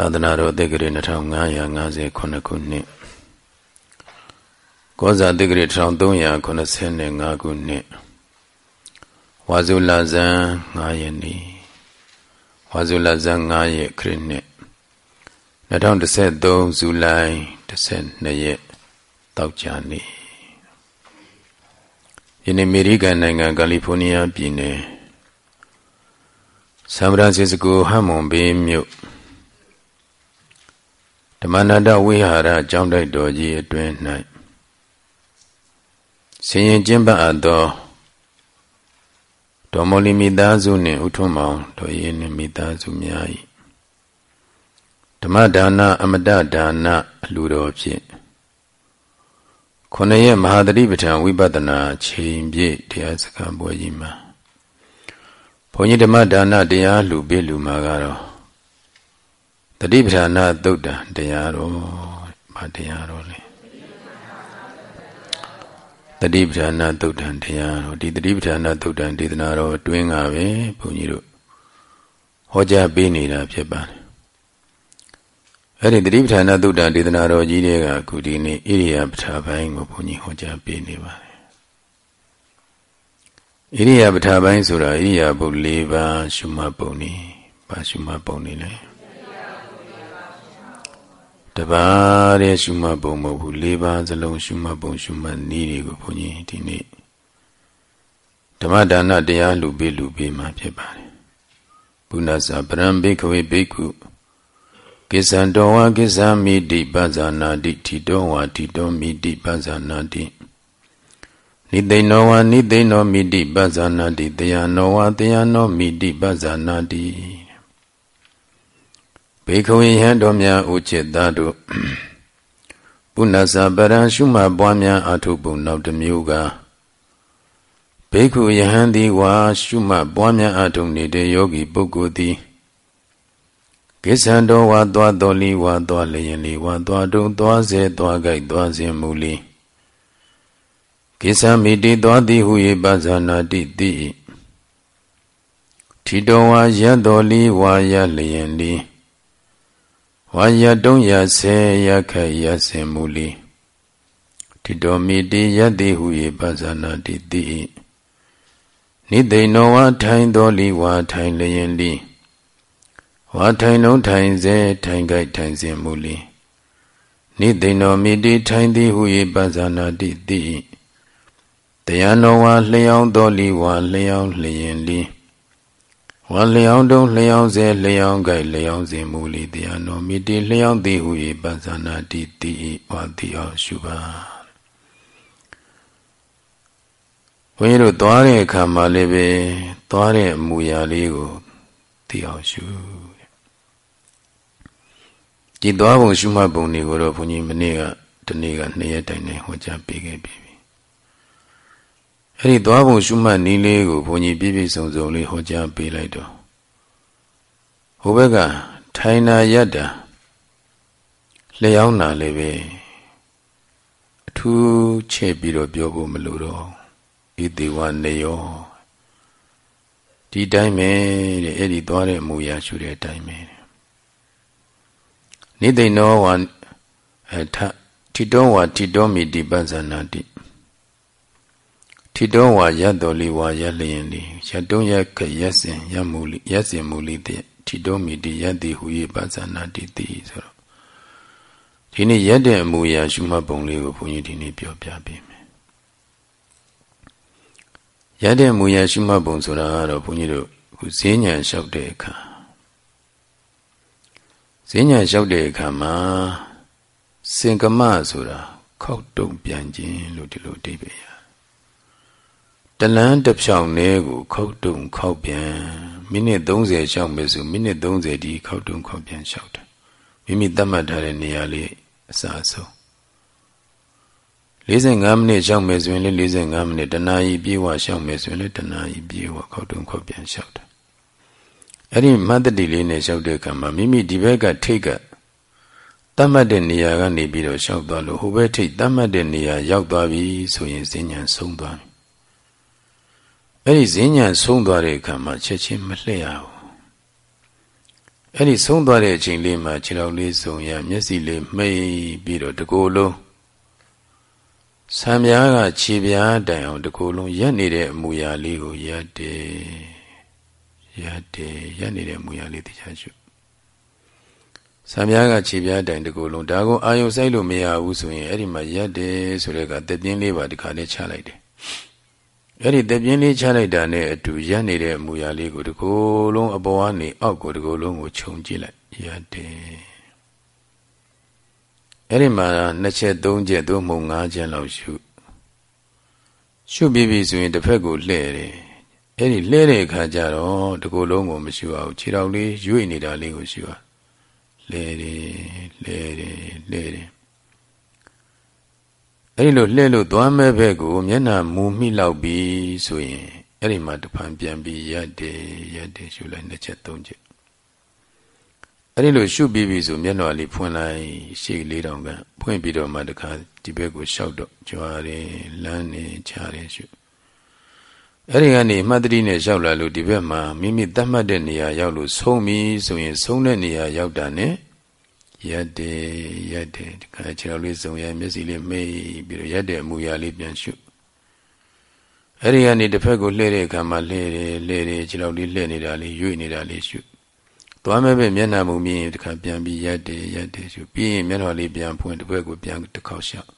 သာသနာတော်တက္ကရာ2558ခုနှစ်ကောဇာတက္ကရာ1385ခုနှစ်ဝါဇုလဇန်9ရက်နေ့ဝါဇုလဇန်9ရက်ခရစ်နှစ်2013ဇူလိုင်12ရက်တောက်ကြနေ့ယနေ့အမေရိကန်နိုင်ငံကယ်လီဖိုးနီးယားပြည်နယ်ဆန်ဖရန်စစ္စကိုဟမ်မွန်ဘေးမြို့ ဓမ္မနာတဝိဟာရကျောင်းတိုက်တော်ကြီးအတွင်၌ဆင်ရင်ကျင့်ပတ်အပ်သောတော်မောလီမိသားစုနှင့်ဥထွန်းမောင်တော်ရင်းနှင့်မိသားစုများ၏ဓမ္မဒါနအမတဒါနအလှူတော်ဖြင့်ခုနှစ်ရက်မဟာတတိပဋ္ဌာန်ဝိပဿနာချိန်ပြည့်တရားစကားပွဲကြီးမှာဘုန်းကြီးဓမ္မဒါနတရားလှူပေးလူမှာကတော့ တတိပဌာနာသုတ်တံတရားတော်ဗာတရားတော်လေတတိပဌာနာသုတ်တံတရားတော်ဒီတတိပဌာနာသုတ်တံဒေသနာတော်အတွင်းကပဲဘုန်းကြီးတို့ဟောကြားပေးနေတာဖြစ်ပါတယ်အဲ့ဒီတတိပဌာနာသုတ်တံဒေသနာတော်ကြီးတွေကအခုဒီနေ့ဣရိယာပဌာပိုင်းကိုဘုန်းကြီးဟောကြားပေးနေပါတယ်ဣရိယာပဌာပိုင်းဆိုတာဣရိယာပုတ်၄ပါးရှုမှတ်ပုံနေပါရှုမှတ်ပုံနေလဲ တပါးတဲ့ရှုမှတ်ပုံမဟုတ်ဘူး၄ပါးစလုံးရှုမှတ်ပုံရှုမှတ်နည်းတွေကိုဘုန်းကြီးဒီနေ့ဓမ္မဒါနတရားလူပေးလူပေးမှာဖြစ်ပါတယ်ဘုနာစာပရံဘိခဝေဘိက္ခုကိစ္ဆံတော်ဝါကိစ္ဆာမိတိပဇာနာတိထီတော်ဝါထီတော်မိတိပဇာနာတိနိသိဏောဝါနိသိဏောမိတိပဇာနာတိတယနောဝါတယနောမိတိပဇာနာတိ ဘေခဝေယံတော်များဥจิตသားတို့ပုဏ္ဏစာပရံရှုမှတ်ပွားများအထုပုံနောက်တစ်မျိုးကဘေခုယဟန်သည်ဝါရှုမှတ်ပွားများအထုနေတဲ့ယောဂီပုဂ္ဂိုလ်သည်ကိစ္ဆံတော်ဝါသွားတော်လီဝါသွားလျင်လီဝါသွားတုံသွားစေသွားကြိုက်သွားစဉ်မူလီကိစ္ဆံမိတိသွားသည်ဟု၏ပဇာနာတိတိထီတော်ဝါရတော်လီဝါရလျင်လီ ဝါယတုံးရဆဲရခက်ရစင်မူလီတိတော်မိတိယတိဟု၏ပဇာနာတိတိနိသိဏောဝါထိုင်တော်လီဝါထိုင်လျင်လီဝါထိုင်လုံးထိုင်စေထိုင်ကြိုက်ထိုင်စင်မူလီနိသိဏောမိတိထိုင်သည်ဟု၏ပဇာနာတိတိတရားတော်ဝါလျောင်းတော်လီဝါလျောင်းလျင်လီ ဝါလျောင်းတုံးလျောင်းစေလျောင်းကြိုက်လျောင်းစေမူလီတရားတော်မိတိလျောင်းသည်ဟု၏ပဇာနာတိတိဝါတိအောင်ရှုပါဘုန်းကြီးတို့သွားတဲ့အခါမှာလည်းပဲသွားတဲ့အမူအရာလေးကိုသိအောင်ရှုဒီသွားပုံရှုမှတ်ပုံတွေကိုတော့ဘုန်းကြီးမနေ့ကတနေ့ကနှစ်ရက်တိုင်တိုင်ဟောကြားပေးခဲ့ပြီ အဲ့ဒီသွားပုံရှုမှတ်နည်းလေးကိုဘုန်းကြီးပြည့်ပြည့်စုံစုံလေးဟောကြားပေးလိုက်တော့ဟိုဘက်ကထိုင်နာရတ္တာလျှောင်းတာလည်းပဲအထူးချဲ့ပြီးတော့ပြောဖို့မလိုတော့ဤတေဝနေယောဒီတိုင်းပဲတဲ့အဲ့ဒီသွားတဲ့အမူအရာရှုတဲ့အတိုင်းပဲနိသိဏောဝါအထထိတောဝါထိတောမိတိပဇာနာတိ ထိတောဝါရတ်တော်လီဝါရလျင်လီရတုံးရခရက်စင်ရမူလီရက်စင်မူလီတဲ့ထိတောမိတိယတ်တိဟူ၏ပါဇာနာတိတိဆိုတော့ဒီနေ့ရက်တဲ့အမူအရာရှုမှတ်ပုံလေးကိုဘုန်းကြီးဒီနေ့ပြောပြပေးမယ်ရက်တဲ့အမူအရာရှုမှတ်ပုံဆိုတာကတော့ဘုန်းကြီးတို့ခုဈဉ္ညာလျှောက်တဲ့အခါဈဉ္ညာလျှောက်တဲ့အခါမှာစင်ကမဆိုတာခောက်တုံပြန်ခြင်းလို့ဒီလိုအဓိပ္ပာယ် တလန်းတစ်ဖြောင်းလေးကိုခောက်တုံခောက်ပြန်မိနစ်30ရှောက်မယ်ဆိုမိနစ်30ဒီခောက်တုံခောက်ပြန်ရှောက်တယ်မိမိသတ်မှတ်ထားတဲ့နေရာလေးအစအဆုံး45မိနစ်ရှောက်မယ်ဆိုရင်လည်း45မိနစ်တနာရီပြေးဝရှောက်မယ်ဆိုရင်လည်းတနာရီပြေးဝခောက်တုံခောက်ပြန်ရှောက်တယ်အဲ့ဒီမတ္တတိလေးနဲ့ရှောက်တဲ့အခါမှာမိမိဒီဘက်ကထိတ်ကတတ်မှတ်တဲ့နေရာကနေပြီးတော့ရှောက်သွားလို့ဟိုဘက်ထိတ်တတ်မှတ်တဲ့နေရာရောက်သွားပြီဆိုရင်ဈဉ္ဉံဆုံးသွားပြီ အဲ့ဒီဈဉ္ဉံဆုံးသွားတဲ့အခါမှာချက်ချင်းမလှည့်ရဘူးအဲ့ဒီဆုံးသွားတဲ့အချိန်လေးမှာခြေတော်လေးစုံရမျက်စိလေးမှိတ်ပြီးတော့တကိုယ်လုံးဆံပြားကခြေပြားတိုင်အောင်တကိုယ်လုံးရက်နေတဲ့အမူအရာလေးကိုရက်တယ်ရက်တယ်ရက်နေတဲ့အမူအရာလေးတရားရှုဆံပြားကခြေပြားတိုင်တကိုယ်လုံးဒါကိုအာယုံဆိုင်လို့မရဘူးဆိုရင်အဲ့ဒီမှာရက်တယ်ဆိုတဲ့ကတက်ပြင်းလေးပါဒီခါလေးချလိုက်တယ် အဲ့ဒီတက်ပြင်းလေးချလိုက်တာနဲ့အတူရက်နေတဲ့အမူအရာလေးကိုတကိုယ်လုံးအပေါ်ကနေအောက်ကိုတကိုယ်လုံးကိုခြုံကြည့်လိုက်ရက်တယ်အဲ့ဒီမှာနှစ်ချက်သုံးချက်သို့မဟုတ်ငါးချက်လောက်ရှုရှုပြီးပြီဆိုရင်တစ်ဖက်ကိုလှည့်တယ်အဲ့ဒီလှည့်တဲ့အခါကျတော့တကူလုံးကိုမရှုအောင်ခြေထောက်လေးရွေ့နေတာလေးကိုရှုရလှည့်တယ်လှည့်တယ်လှည့်တယ် အဲ့ဒီလိုလှည့်လို့သွားမဲ့ဘက်ကိုမျက်နှာမူမိလောက်ပြီဆိုရင်အဲ့ဒီမှာတဖန်ပြန်ပြီးရက်တယ်ရက်တယ်ရှုလိုက်နှစ်ချက်သုံးချက်အဲ့ဒီလိုရှုပြီးပြီဆိုမျက်နှာလေးဖွင့်လိုက်ရှေ့လေးတောင်ကဖွင့်ပြီးတော့မှတခါဒီဘက်ကိုရှောက်တော့ကြွားတယ်လမ်းနေချတယ်ရှုအဲ့ဒီကနေမှတ်တတိနဲ့ရှောက်လာလို့ဒီဘက်မှာမိမိသတ်မှတ်တဲ့နေရာရောက်လို့ဆုံးပြီဆိုရင်ဆုံးတဲ့နေရာရောက်တာနဲ့ ရက်တယ်ရက်တယ်ဒီခါခြေတော်လေးစုံရမျက်စိလေးမိတ်ပြီးတော့ရက်တဲ့အမူအရာလေးပြန်ရှုအဲ့ဒီကနေတစ်ဖက်ကိုလှည့်တဲ့အခါမှာလှည့်တယ်လှည့်တယ်ခြေတော်လေးလှည့်နေတာလေးရွေ့နေတာလေးရှုသွားမဲ့ပဲမျက်နှာမူမြင်တခါပြန်ပြီးရက်တယ်ရက်တယ်ရှုပြီးရင်မျက်နှာလေးပြန်ဖွင့်တစ်ဘက်ကိုပြန်တစ်ခေါက်လျှောက်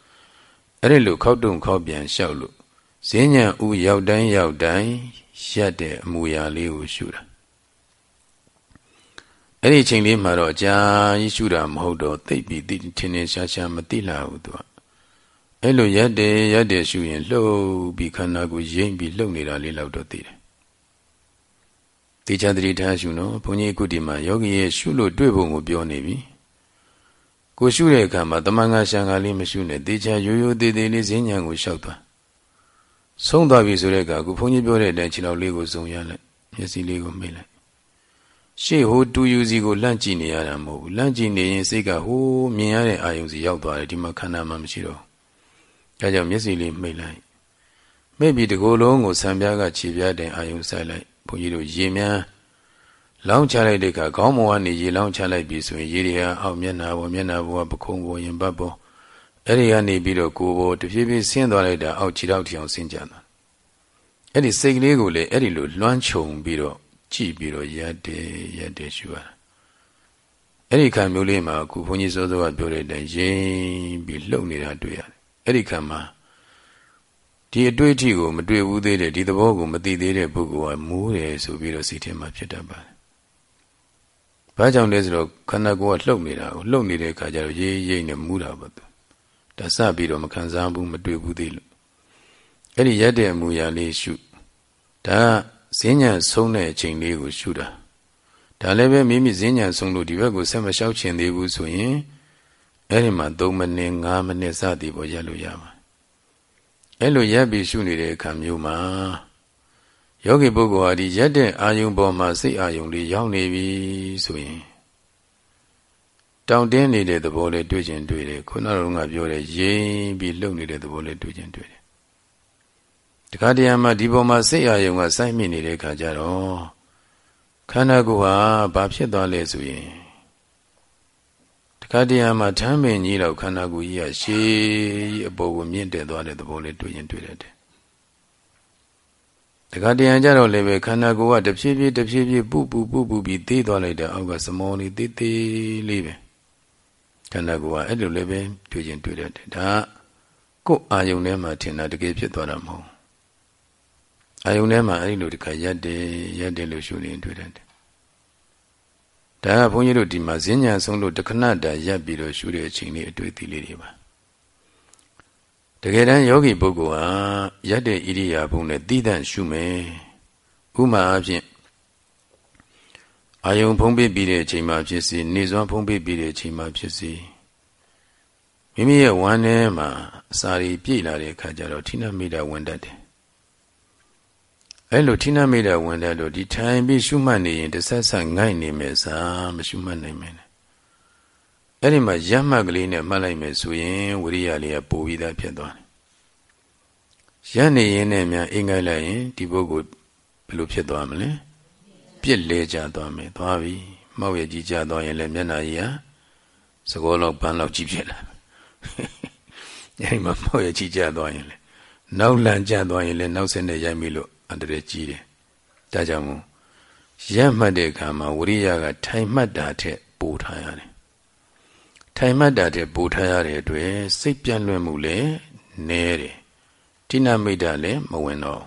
အဲ့ဒီလိုခောက်တုံခောက်ပြန်လျှောက်လို့ဈဉ္ညာဥရောက်တိုင်းရောက်တိုင်းရက်တဲ့အမူအရာလေးကိုရှုတာ အဲ့ဒီချိန်လေးမှာတော့အကြာကြီးရှုတာမဟုတ်တော့သိပြီးသိထင်းထင်းရှားရှားမသိလာဘူးသူကအဲ့လိုရက်တယ်ရက်တယ်ရှုရင်လှုပ်ပြီးခန္ဓာကိုရိမ့်ပြီးလှုပ်နေတာလေးလောက်တော့သိတယ်တေချာတတိထားရှုနော်ဘုန်းကြီးကုတီမှာယောဂီရဲ့ရှုလို့တွေ့ပုံကိုပြောနေပြီကိုရှုတဲ့အခါမှာတမန်ငါရှံဃာလေးမရှုနဲ့တေချာရိုးရိုးသေးသေးလေးဈဉ္ဉံကိုလျှောက်သွားဆုံးသွားပြီဆိုတဲ့အခါကိုဘုန်းကြီးပြောတဲ့အတိုင်းခြေတော်လေးကိုစုံရလိုက်မျက်စိလေးကိုမိတ်လိုက် ရှေ့ဟိုတူယူစီကိုလှန့်ကြည့်နေရတာမဟုတ်ဘူးလှန့်ကြည့်နေရင်စိတ်ကဟိုးမြင်ရတဲ့အာယုံစီရောက်သွားတယ်ဒီမှာခန္ဓာမှမရှိတော့ဒါကြောင့်မျက်စိလေးမိတ်လိုက်မိတ်ပြီးတကိုယ်လုံးကိုဆံပြားကခြေပြားတင်အာယုံဆိုင်လိုက်ဘုန်းကြီးတို့ရေမြန်းလောင်းချလိုက်တဲ့အခါခေါင်းပေါ်ကနေရေလောင်းချလိုက်ပြီဆိုရင်ရေတွေဟာအောက်မျက်နှာပေါ်မျက်နှာပေါ်ကပခုံးပေါ်ရင်ဘတ်ပေါ်အဲ့ဒီကနေပြီးတော့ကိုယ်ပေါ်တဖြည်းဖြည်းဆင်းသွားလိုက်တာအောက်ခြေထောက်ထီအောင်ဆင်းကြတာအဲ့ဒီစိတ်ကလေးကိုလည်းအဲ့ဒီလိုလွှမ်းခြုံပြီးတော့ ကြည့်ပြီးတော့ရက်တယ်ရက်တယ်ရှုရတာအဲ့ဒီခံမျိုးလေးမှာအခုဘုန်းကြီးစောစောကပြောတဲ့အတိုင်းရင်ပြီးလှုပ်နေတာတွေ့ရတယ်အဲ့ဒီခံမှာဒီအတွေ့အထိကိုမတွေ့ဘူးသေးတဲ့ဒီသဘောကိုမသိသေးတဲ့ပုဂ္ဂိုလ်ကမူးတယ်ဆိုပြီးတော့စိတ်ထဲမှာဖြစ်တတ်ပါတယ်။ဘာကြောင့်လဲဆိုတော့ခန္ဓာကိုယ်ကလှုပ်နေတာကိုလှုပ်နေတဲ့အခါကျတော့ရေးရိပ်နဲ့မူးတာပေါ့သူ။ဒါစပြီးတော့မခံစားဘူးမတွေ့ဘူးသေးလို့အဲ့ဒီရက်တဲ့အမူအရာလေးရှုဒါ ဈဉ္ညာဆုံးတဲ့အချိန်လေးကိုရှုတာဒါလည်းပဲမိမိဈဉ္ညာဆုံးလို့ဒီဘက်ကိုဆက်မလျှောက်ချင်သေးဘူးဆိုရင်အဲ့ဒီမှာ3မိနစ်5မိနစ်စသည်ပေါ်ရက်လို့ရပါအဲ့လိုရက်ပြီးရှုနေတဲ့အခါမျိုးမှာယောဂီပုဂ္ဂိုလ်ဟာဒီရက်တဲ့အာယုံပေါ်မှာစိတ်အာယုံလေးရောက်နေပြီဆိုရင်တောင့်တင်းနေတဲ့သဘောလေးတွေ့ကျင်တွေ့တယ်ခုနကပြောတဲ့ရိမ့်ပြီးလှုပ်နေတဲ့သဘောလေးတွေ့ကျင်တွေ့တယ် တခါတရံမှာဒီပေါ်မှာစိတ်အာယုံကစိုက်မိနေတဲ့အခါကျတော့ခန္ဓာကိုယ်ဟာဘာဖြစ်သွားလဲဆိုရင်ခတရမှာထမ်းပင်ကြီးတော့ခန္ဓာကိုယ်ကြီးကရှည်ကြီးအပေါ်ကိုမြင့်တက်သွားတဲ့သဘောလေးတွေ့ရင်တွေ့ရတယ်တခါတရံကြတော့လည်းပဲခန္ဓာကိုယ်ကတဖြည်းဖြည်းတဖြည်းဖြည်းပူပူပူပူပြီးသေးသွားလိုက်တဲ့အောက်ကစမောလေးသေးသေးလေးပဲခန္ဓာကိုယ်ကအဲ့လိုလည်းပဲတွေ့ရင်တွေ့ရတယ်ဒါကိုယ်အာယုန်ထဲမှာထင်တာတကယ်ဖြစ်သွားတာမဟုတ် အာယုန်ထဲမှာအဲ့လိုတခါရက်တယ်ရက်တယ်လို့ရှုနေတွေ့တယ်ဒါကဘုန်းကြီးတို့ဒီမှာဈဉ္ညာဆုံးလို့တခဏတာရပ်ပြီးတော့ရှုတဲ့အချိန်လေးအတွေ့အထိလေးတွေပါတကယ်တမ်းယောဂီပုဂ္ဂိုလ်ဟာရက်တဲ့ဣရိယာပုနဲ့တည်တံ့ရှုမယ်ဥမာအဖြစ်အာယုံဖုံးပေးပြီးတဲ့အချိန်မှာဖြစ်စီနေစွမ်းဖုံးပေးပြီးတဲ့အချိန်မှာဖြစ်စီမိမိရဲ့ဝမ်းထဲမှာအစာတွေပြည့်လာတဲ့အခါကျတော့ဌိနမိတာဝင်တတ်တယ် အဲ့လိုဌိနမိတာဝင်တဲ့လို့ဒီထိုင်ပြီးရှုမှတ်နေရင်တစ်ဆက်ဆက်ငိုက်နေမယ်စာမရှုမှတ်နိုင်မယ်အဲ့ဒီမှာရမှတ်ကလေးနဲ့မှတ်လိုက်မယ်ဆိုရင်ဝိရိယလေးကပိုပြီးသားဖြစ်သွားတယ်ရနေရင်နဲ့များအင်္ဂိုက်လိုက်ရင်ဒီပုဂ္ဂိုလ်ဘယ်လိုဖြစ်သွားမလဲပြစ်လဲကြသွားမယ်သွားပြီမှောက်ရကြီးကြသွားရင်လည်းမျက်နှာကြီးဟာသကောလောက်ပန်းလောက်ကြီးဖြစ်လာအဲဒီမှာမှောက်ရကြီးကြသွားရင်လည်းနောက်လန်ကြသွားရင်လည်းနောက်ဆက်နဲ့ရိုက်မိလို့ အန္တရာယ်ကြီးတယ်ဒါကြောင့်မို့ရက်မှတ်တဲ့အခါမှာဝိရိယကထိုင်မှတ်တာထက်ပိုထားရတယ်ထိုင်မှတ်တာတဲ့ပူထားရတဲ့အတွက်စိတ်ပြန့်လွင့်မှုလည်းနည်းတယ်တိဏမိတ်တာလည်းမဝင်တော့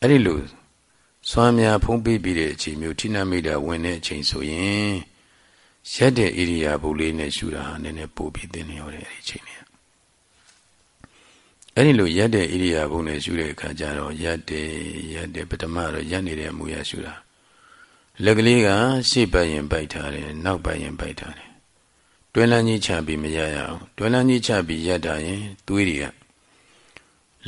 အဲ့ဒီလိုစွမ်းများဖုံးပေးပြီးတဲ့အချိန်မျိုးတိဏမိတ်တာဝင်တဲ့အချိန်ဆိုရင်ရက်တဲ့ဣရိယာပုလေးနဲ့ရှူတာဟာနည်းနည်းပိုပြီးသင်နေရတဲ့အဲ့ဒီချိန်လေး အဲ့ဒီလိုရက်တဲ့ဣရိယာပုနဲ့ရှူတဲ့အခါကျတော့ရက်တဲ့ရက်တဲ့ပထမတော့ရက်နေတဲ့အမူအရာရှူတာလက်ကလေးကရှေ့ပတ်ရင်ပိုက်ထားတယ်နောက်ပတ်ရင်ပိုက်ထားတယ်တွင်းလန်းကြီးချပြီးမရရအောင်တွင်းလန်းကြီးချပြီးရတာရင်သွေးတွေက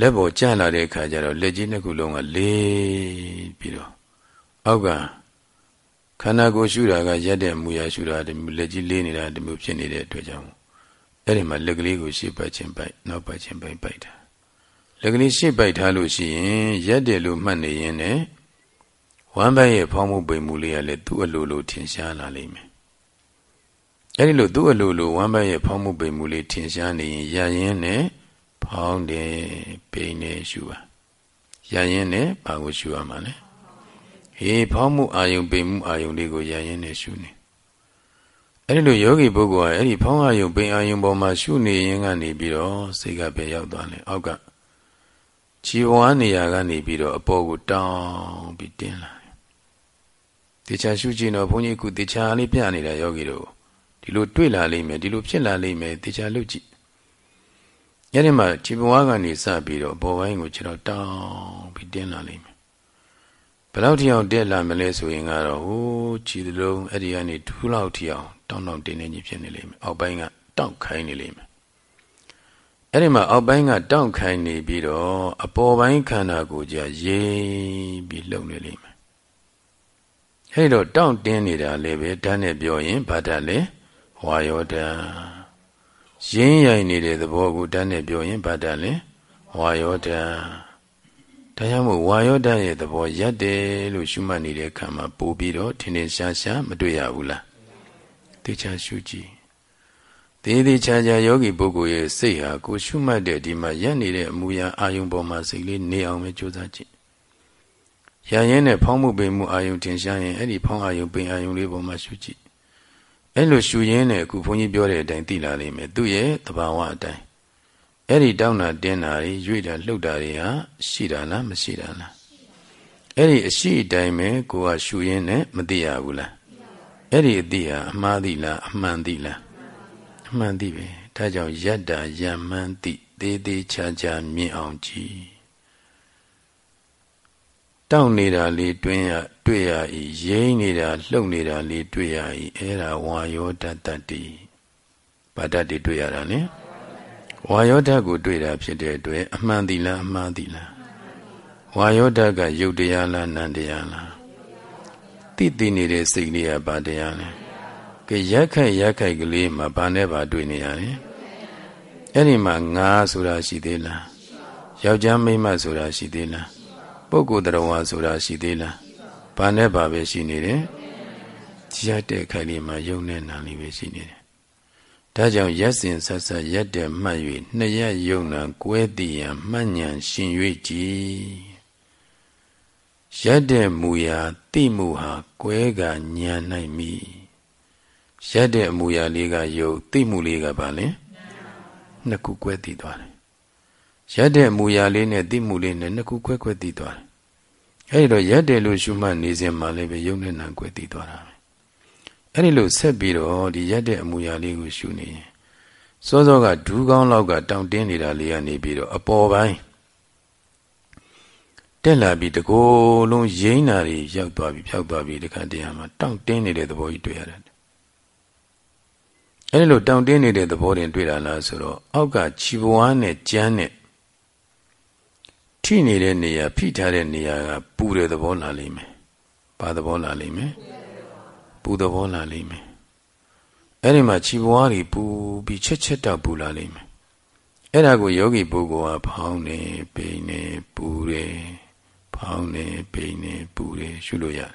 လက်ပေါ်ကျလာတဲ့အခါကျတော့လက်ကြီးနှစ်ခုလုံးကလေးပြီးတော့အောက်ကခန္ဓာကိုယ်ရှုတာကရက်တဲ့မူရရှုတာဒီလက်ကြီးလေးနေတာဒီမျိုးဖြစ်နေတဲ့အတွက်ကြောင့် အဲ့ဒီမှာလက်ကလေးကိုရှေ့ပတ်ခြင်းပိုက်နောက်ပတ်ခြင်းပိုက်ပိုက်တာလက်ကလေးရှေ့ပိုက်ထားလို့ရှိရင်ရက်တယ်လို့မှတ်နေရင်လည်းဝမ်းဘက်ရဲ့ဖောင်းမှုပိန်မှုလေးကလည်းသူ့အလိုလိုထင်ရှားလာလိမ့်မယ်အဲ့ဒီလိုသူ့အလိုလိုဝမ်းဘက်ရဲ့ဖောင်းမှုပိန်မှုလေးထင်ရှားနေရင်ရရင်နဲ့ဖောင်းတယ်ပိန်တယ်ရှုပါရရင်နဲ့ဘာကိုရှုရမှာလဲဟေးဖောင်းမှုအာယုံပိန်မှုအာယုံလေးကိုရရင်နဲ့ရှုနေ အဲ့ဒီလိုယောဂီပုဂ္ဂိုလ်ကအဲ့ဒီဖောင်းအာယုံပိန်အာယုံပေါ်မှာရှုနေရင်ကနေပြီးတော့စိတ်ကပဲရောက်သွားတယ်အောက်ကခြေဝါးနေရာကနေပြီးတော့အပေါ်ကိုတောင်းပြီးတင်းလာတယ်တေချာရှုကြည့်တော့ဘုန်းကြီးကတေချာလေးပြနေတာယောဂီတို့ဒီလိုတွေ့လာလိမ့်မယ်ဒီလိုဖြစ်လာလိမ့်မယ်တေချာလုပ်ကြည့်ညနေမှာခြေပွားကနေစပြီးတော့ဘောပိုင်းကိုခြေတော့တောင်းပြီးတင်းလာလိမ့်မယ် ဘယ်လောက်ထိအောင်တက်လာမလဲဆိုရင်ကတော့ဟိုးခြေလုံးအဲ့ဒီကနေဒူးလောက်ထိအောင်တောင်းတောင်းတင်းနေကြီးဖြစ်နေလိမ့်မယ်အောက်ပိုင်းကတောင့်ခိုင်းနေလိမ့်မယ်အဲ့ဒီမှာအောက်ပိုင်းကတောင့်ခိုင်းနေပြီးတော့အပေါ်ပိုင်းခန္ဓာကိုယ်ကြရိပ်ပြီးလှုပ်နေလိမ့်မယ်အဲ့တော့တောင့်တင်းနေတာလည်းပဲဓာတ်နဲ့ပြောရင်ဘာဓာတ်လဲဝါယောဓာရင်းရိုင်နေတဲ့သဘောကိုဓာတ်နဲ့ပြောရင်ဘာဓာတ်လဲဝါယောဓာ ဒါကြောင့်မို့ဝါယောဓာရဲ့သဘောရက်တယ်လို့ရှုမှတ်နေတဲ့အခါမှာပို့ပြီးတော့ထင်ထင်ရှားရှားမတွေ့ရဘူးလားတေချာရှုကြည့်သေးသေးချာချာယောဂီပုဂ္ဂိုလ်ရဲ့စိတ်ဟာကိုရှုမှတ်တဲ့ဒီမှာရက်နေတဲ့အမူအရာအာယုံပေါ်မှာစိတ်လေးနေအောင်ပဲကြိုးစားကြည့်ရရင်နဲ့ဖောင်းမှုပိန်မှုအာယုံထင်ရှားရင်အဲ့ဒီဖောင်းအာယုံပိန်အာယုံလေးပေါ်မှာရှုကြည့်အဲ့လိုရှူရင်းနဲ့အခုဘုန်းကြီးပြောတဲ့အတိုင်းသိလာလိမ့်မယ်သူ့ရဲ့သဘာဝအတိုင်း အဲ့ဒီတောင်းတာတင်းတာတွေရွေ့တာလှုပ်တာတွေဟာရှိတာလားမရှိတာလားအဲ့ဒီအရှိအတိုင်းပဲကိုကရှူရင်းနဲ့မသိရဘူးလားအဲ့ဒီအသိဟာအမှားသိလားအမှန်သိလားအမှန်သိပဲဒါကြောင့်ယတ္တာယမှန်သိသေးသေးချာချာမြင်အောင်ကြည့်တောင့်နေတာလေးတွင်းရတွေ့ရ၏ရိမ့်နေတာလှုပ်နေတာလေးတွေ့ရ၏အဲ့ဒါဝါယောတတ္တတိဘာတ္တိတွေ့ရတာလဲ ဝါယောဓာတ်ကိုတွေ့တာဖြစ်တဲ့အတွက်အမှန်သီလားအမှားသီလားဝါယောဓာတ်ကယုတ်တရားလားနံတရားလားတိတိနေတဲ့စိတ်လေးကဘာတရားလဲကရက်ခိုက်ရက်ခိုက်ကလေးမှာဘာနဲ့ဘာတွေ့နေရလဲအဲ့ဒီမှာငါဆိုတာရှိသေးလားယောက်ျားမိန်းမဆိုတာရှိသေးလားပုဂ္ဂိုလ်တော်ဝါဆိုတာရှိသေးလားဘာနဲ့ဘာပဲရှိနေတယ်ရက်တဲ့ခိုင်လေးမှာယုံနဲ့နာလေးပဲရှိနေတယ် ဒါကြောင့်ရက်စင်ဆက်ဆက်ရက်တဲ့မှတ်၍နှစ်ရက်ယုံနာကွဲတည်ရန်မှတ်ဉဏ်ရှင်၍ကြည်ရက်တဲ့မူရာတိမှုဟာကွဲကဉာဏ်၌မိရက်တဲ့အမူအရာလေးကယုတ်သိမှုလေးကဘာလဲနှစ်ခုကွဲတည်သွားတယ်ရက်တဲ့အမူအရာလေးနဲ့သိမှုလေးနဲ့နှစ်ခုကွဲကွဲတည်သွားတယ်အဲဒီတော့ရက်တယ်လို့ရှုမှတ်နေစဉ်မှာလည်းပဲယုံနဲ့နာကွဲတည်သွားတာပဲ အဲ့ဒီလိုဆက်ပြီးတော့ဒီရက်တဲ့အမူအရာလေးကိုရှုနေရင်စောစောကဒူးကောင်းလောက်ကတောင့်တင်းနေတာလေးကနေပြီးတော့အပေါ်ပိုင်းတက်လာပြီးတကိုယ်လုံးရင်းနာတွေရောက်သွားပြီးဖြောက်သွားပြီးတခါတည်းမှာတောင့်တင်းနေတဲ့သဘောကြီးတွေ့ရတယ်အဲ့ဒီလိုတောင့်တင်းနေတဲ့သဘောတင်တွေ့တာလားဆိုတော့အောက်ကခြီးပွားနဲ့ကြမ်းနဲ့ထိနေတဲ့နေရာဖိထားတဲ့နေရာကပူတဲ့သဘောလာလိမ့်မယ်။ဘာသဘောလာလိမ့်မယ်။ ပူသဘောလာလိမ့်မယ်။အဲ့ဒီမှာခြီးပွားတွေပူပြီးချက်ချက်တောက်ပူလာလိမ့်မယ်။အဲ့ဒါကိုယောဂီပုဂ္ဂိုလ်ကဖောင်းနေပိန်နေပူတယ်ဖောင်းနေပိန်နေပူတယ်ရှုလို့ရတယ်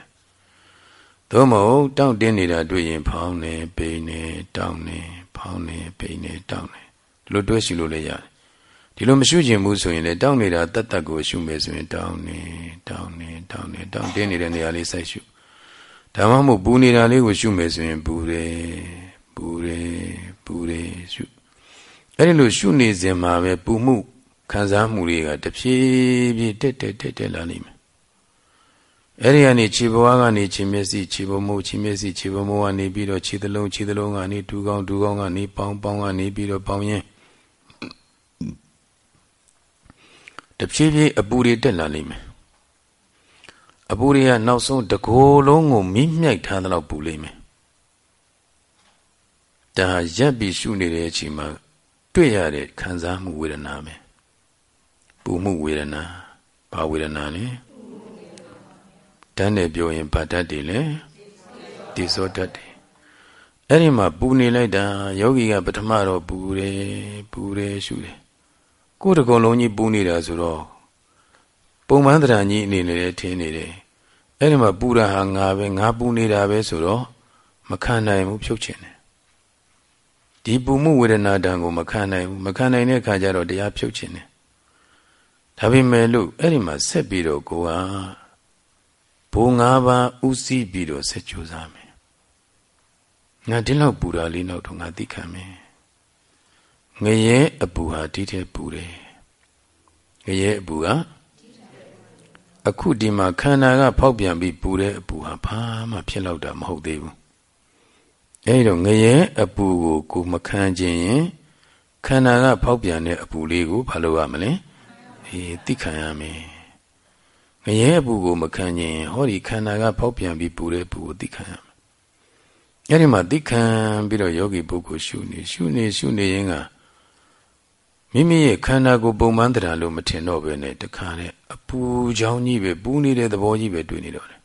သို့မဟုတ်တောင့်တင်းနေတာတွေ့ရင်ဖောင်းနေပိန်နေတောင့်နေဖောင်းနေပိန်နေတောင့်နေဒီလိုတွဲရှိလို့လည်းရတယ်ဒီလိုမရှုကျင်ဘူးဆိုရင်လည်းတောင့်နေတာတတ်တတ်ကိုရှုမယ်ဆိုရင်တောင့်နေတောင့်နေတောင့်နေတောင့်တင်းနေတဲ့နေရာလေးစိုက်ရှု ဒါမှမဟုတ်ပူနေတာလေးကိုရှုမယ်ဆိုရင်ပူတယ်ပူတယ်ပူတယ်ရှုအဲ့ဒီလိုရှုနေစဉ်မှာပဲပူမှုခံစားမှုတွေကတဖြည်းဖြည်းတက်တက်တက်တက်လာနေမယ်အဲ့ဒီကနေခြေဘဝကနေခြေမျက်စိခြေဘမိုးခြေမျက်စိခြေဘမိုးကနေပြီးတော့ခြေသလုံးခြေသလုံးကနေဒူကောင်းဒူကောင်းကနေပေါင်းပေါင်းကနေပြီးတော့ပေါင်းရင်တဖြည်းဖြည်းအပူတွေတက်လာလိမ့်မယ် အပူတွေကနောက်ဆုံးတကိုယ်လုံးကိုမိမြိုက်ထားသလောက်ပူလိမ့်မယ်ဒါရက်ပြီးရှုနေတဲ့အချိန်မှာတွေ့ရတဲ့ခံစားမှုဝေဒနာပဲပူမှုဝေဒနာဘာဝေဒနာလဲတန်းတယ်ပြောရင်ဗတ်တတ်တယ်လေတိစောတတ်တယ်အဲ့ဒီမှာပူနေလိုက်တာယောဂီကပထမတော့ပူတယ်ပူတယ်ရှုတယ်ကိုယ်တကုံလုံးကြီးပူနေတာဆိုတော့ ပုံမှန်တရားကြီးအနေနဲ့ထင်းနေတယ်အဲ့ဒီမှာပူတာဟာငါပဲငါပူနေတာပဲဆိုတော့မခံနိုင်ဘူးဖြုတ်ချင်တယ်ဒီပူမှုဝေဒနာတံကိုမခံနိုင်ဘူးမခံနိုင်တဲ့အခါကျတော့တရားဖြုတ်ချင်တယ်ဒါပေမဲ့လို့အဲ့ဒီမှာဆက်ပြီးတော့ကိုကဘုံ၅ပါးဥစည်းပြီးတော့ဆက်ကြိုးစားမယ်ငါဒီလောက်ပူတာလေးတော့ငါသိခံမယ်ငရဲအပူဟာဒီတဲ့ပူတယ်ငရဲအပူက အခုဒီမှာခန္ဓာက ဖောက်ပြန်ပြီးပူတဲ့အပူဟာဘာမှဖြစ်တော့တာမဟုတ်သေးဘူးအဲဒီတော့ငရဲအပူကိုကိုမခံခြင်းရင်ခန္ဓာကဖောက်ပြန်တဲ့အပူလေးကိုဘာလုပ်ရမလဲအေးသိခံရမယ်ငရဲအပူကိုမခံခြင်းဟောဒီခန္ဓာကဖောက်ပြန်ပြီးပူတဲ့အပူကိုသိခံရမယ်အဲဒီမှာသိခံပြီးတော့ယောဂီပုဂ္ဂိုလ်ရှုနေရှုနေရှုနေရင်က မိမိရဲ့ခန္ဓာကိုယ်ပုံမှန်တရားလို့မထင်တော့ဘဲနဲ့တခါနဲ့အပူချောင်းကြီးပဲပူနေတဲ့သဘောကြီးပဲတွေ့နေတော့တယ်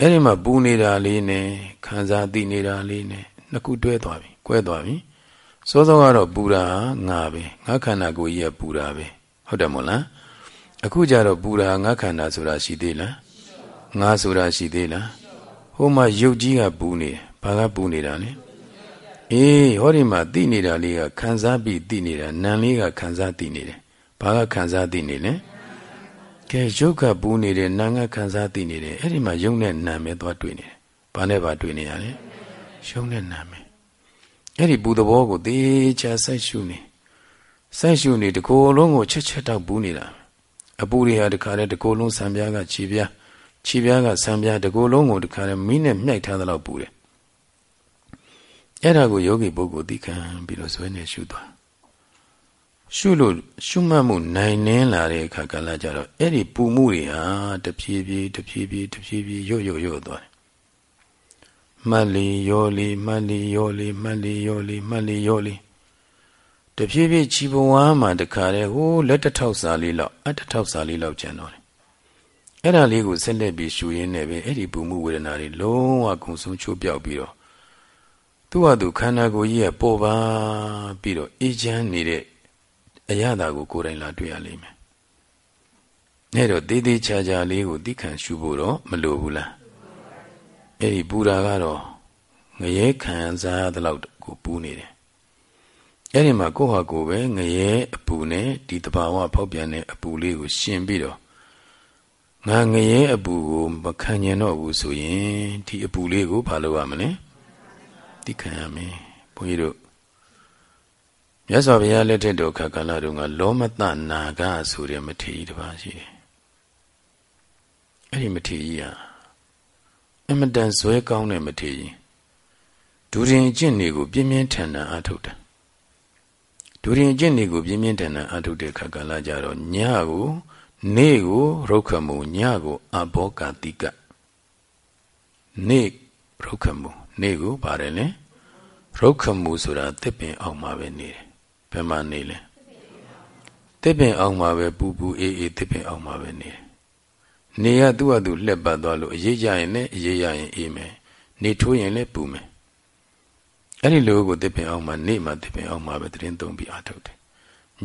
အဲ့ဒီမှာပူနေတာလေးနဲ့ခံစားသိနေတာလေးနဲ့နှစ်ခုတွဲသွားပြီကွဲသွားပြီစောစောကတော့ပူတာငါပဲငါခန္ဓာကိုယ်ကြီးကပူတာပဲဟုတ်တယ်မို့လားအခုကျတော့ပူတာငါခန္ဓာဆိုတာရှိသေးလားငါဆိုတာရှိသေးလားဟိုမှာရုပ်ကြီးကပူနေဘာကပူနေတာလဲ အေးဟောဒီမှာသိနေတာလေးကခံစားပြီးသိနေတာနာမ်လေးကခံစားသိနေတယ်ဘာကခံစားသိနေလဲကဲရုပ်ကပူနေတယ်နာမ်ကခံစားသိနေတယ်အဲ့ဒီမှာယုံနဲ့နာမ်ပဲသွားတွေ့နေတယ်ဘာနဲ့ဘာတွေ့နေရလဲယုံနဲ့နာမ်ပဲအဲ့ဒီပူသဘောကိုသေချာစိုက်ရှုနေစိုက်ရှုနေတကိုယ်လုံးကိုချက်ချက်တောက်ပူနေတာအပူတွေဟာတခါတည်းတကိုယ်လုံးဆံပြားကခြေပြားခြေပြားကဆံပြားတကိုယ်လုံးကိုတခါတည်းမိနဲ့မြိုက်ထားသလောက်ပူတယ် အဲ့ဒါကိုယောဂီပုဂ္ဂိုလ်သိခံပြီးတော့ဇွဲနဲ့ရှုသွားရှုလို့ရှုမှတ်မှုနိုင်နှင်းလာတဲ့အခါကလည်းကြတော့အဲ့ဒီပူမှုတွေဟာတဖြည်းဖြည်းတဖြည်းဖြည်းတဖြည်းဖြည်းရွတ်ရွတ်ရွတ်သွားတယ်မှတ်လီရောလီမှတ်လီရောလီမှတ်လီရောလီမှတ်လီရောလီတဖြည်းဖြည်းခြီးပွားမှတခါတည်းဟိုးလက်တထောက်စာလေးလောက်အတထောက်စာလေးလောက်ကျန်တော့တယ်အဲ့ဒါလေးကိုဆက်လက်ပြီးရှုရင်းနဲ့ပဲအဲ့ဒီပူမှုဝေဒနာတွေလုံးဝကုံဆုံးချိုးပြောက်ပြီးတော့ သူ့ဟာသူခန္ဓာကိုယ်ကြီးရဲ့ပေါ်ပါပြီးတော့အေးချမ်းနေတဲ့အရာတာကိုကိုယ်တိုင်လာတွေ့ရလိမ့်မယ်။အဲတော့သေးသေးချာချာလေးကိုသိခံရှုဖို့တော့မလိုဘူးလား။အဲဒီပူတာကတော့ငရဲခံစားသလောက်ကိုပူနေတယ်။အဲဒီမှာကိုယ့်ဟာကိုယ်ပဲငရဲအပူနဲ့ဒီတဘာဝဖောက်ပြန်တဲ့အပူလေးကိုရှင်ပြီးတော့ငါငရဲအပူကိုမခံကျင်တော့ဘူးဆိုရင်ဒီအပူလေးကိုဘာလုပ်ရမလဲ။ သိခံရမယ်ဘုန်းကြီးတို့မြတ်စွာဘုရားလက်ထက်တော်ခါကာလတုန်းကလောမတနာဂဆိုတဲ့မထေရတစ်ပါးရှိတယ်အဲ့ဒီမထေရကြီးဟာအမတန်ဇွဲကောင်းတဲ့မထေရကြီးဒူရင်အကျင့်တွေကိုပြင်းပြင်းထန်ထန်အားထုတ်တယ်ဒူရင်အကျင့်တွေကိုပြင်းပြင်းထန်ထန်အားထုတ်တဲ့ခါကာလကြတော့ညကိုနေ့ကိုရုခမှုညကိုအဘောကာတိကနေ့ရုခမှု နေကိုပါတယ်လေရုက္ခမှုဆိုတာတစ်ပင်အောင်မှာပဲနေတယ်ဘယ်မှာနေလဲတစ်ပင်အောင်မှာပဲပူပူအေးအေးတစ်ပင်အောင်မှာပဲနေတယ်နေရသူ့ဟာသူလှက်ပတ်သွားလို့အရေးကြရင်လည်းအရေးရရင်အေးမယ်နေထိုးရင်လည်းပူမယ်အဲ့ဒီလိုကိုတစ်ပင်အောင်မှာနေမှာတစ်ပင်အောင်မှာပဲတရင်သုံးပြီးအားထုတ်တယ်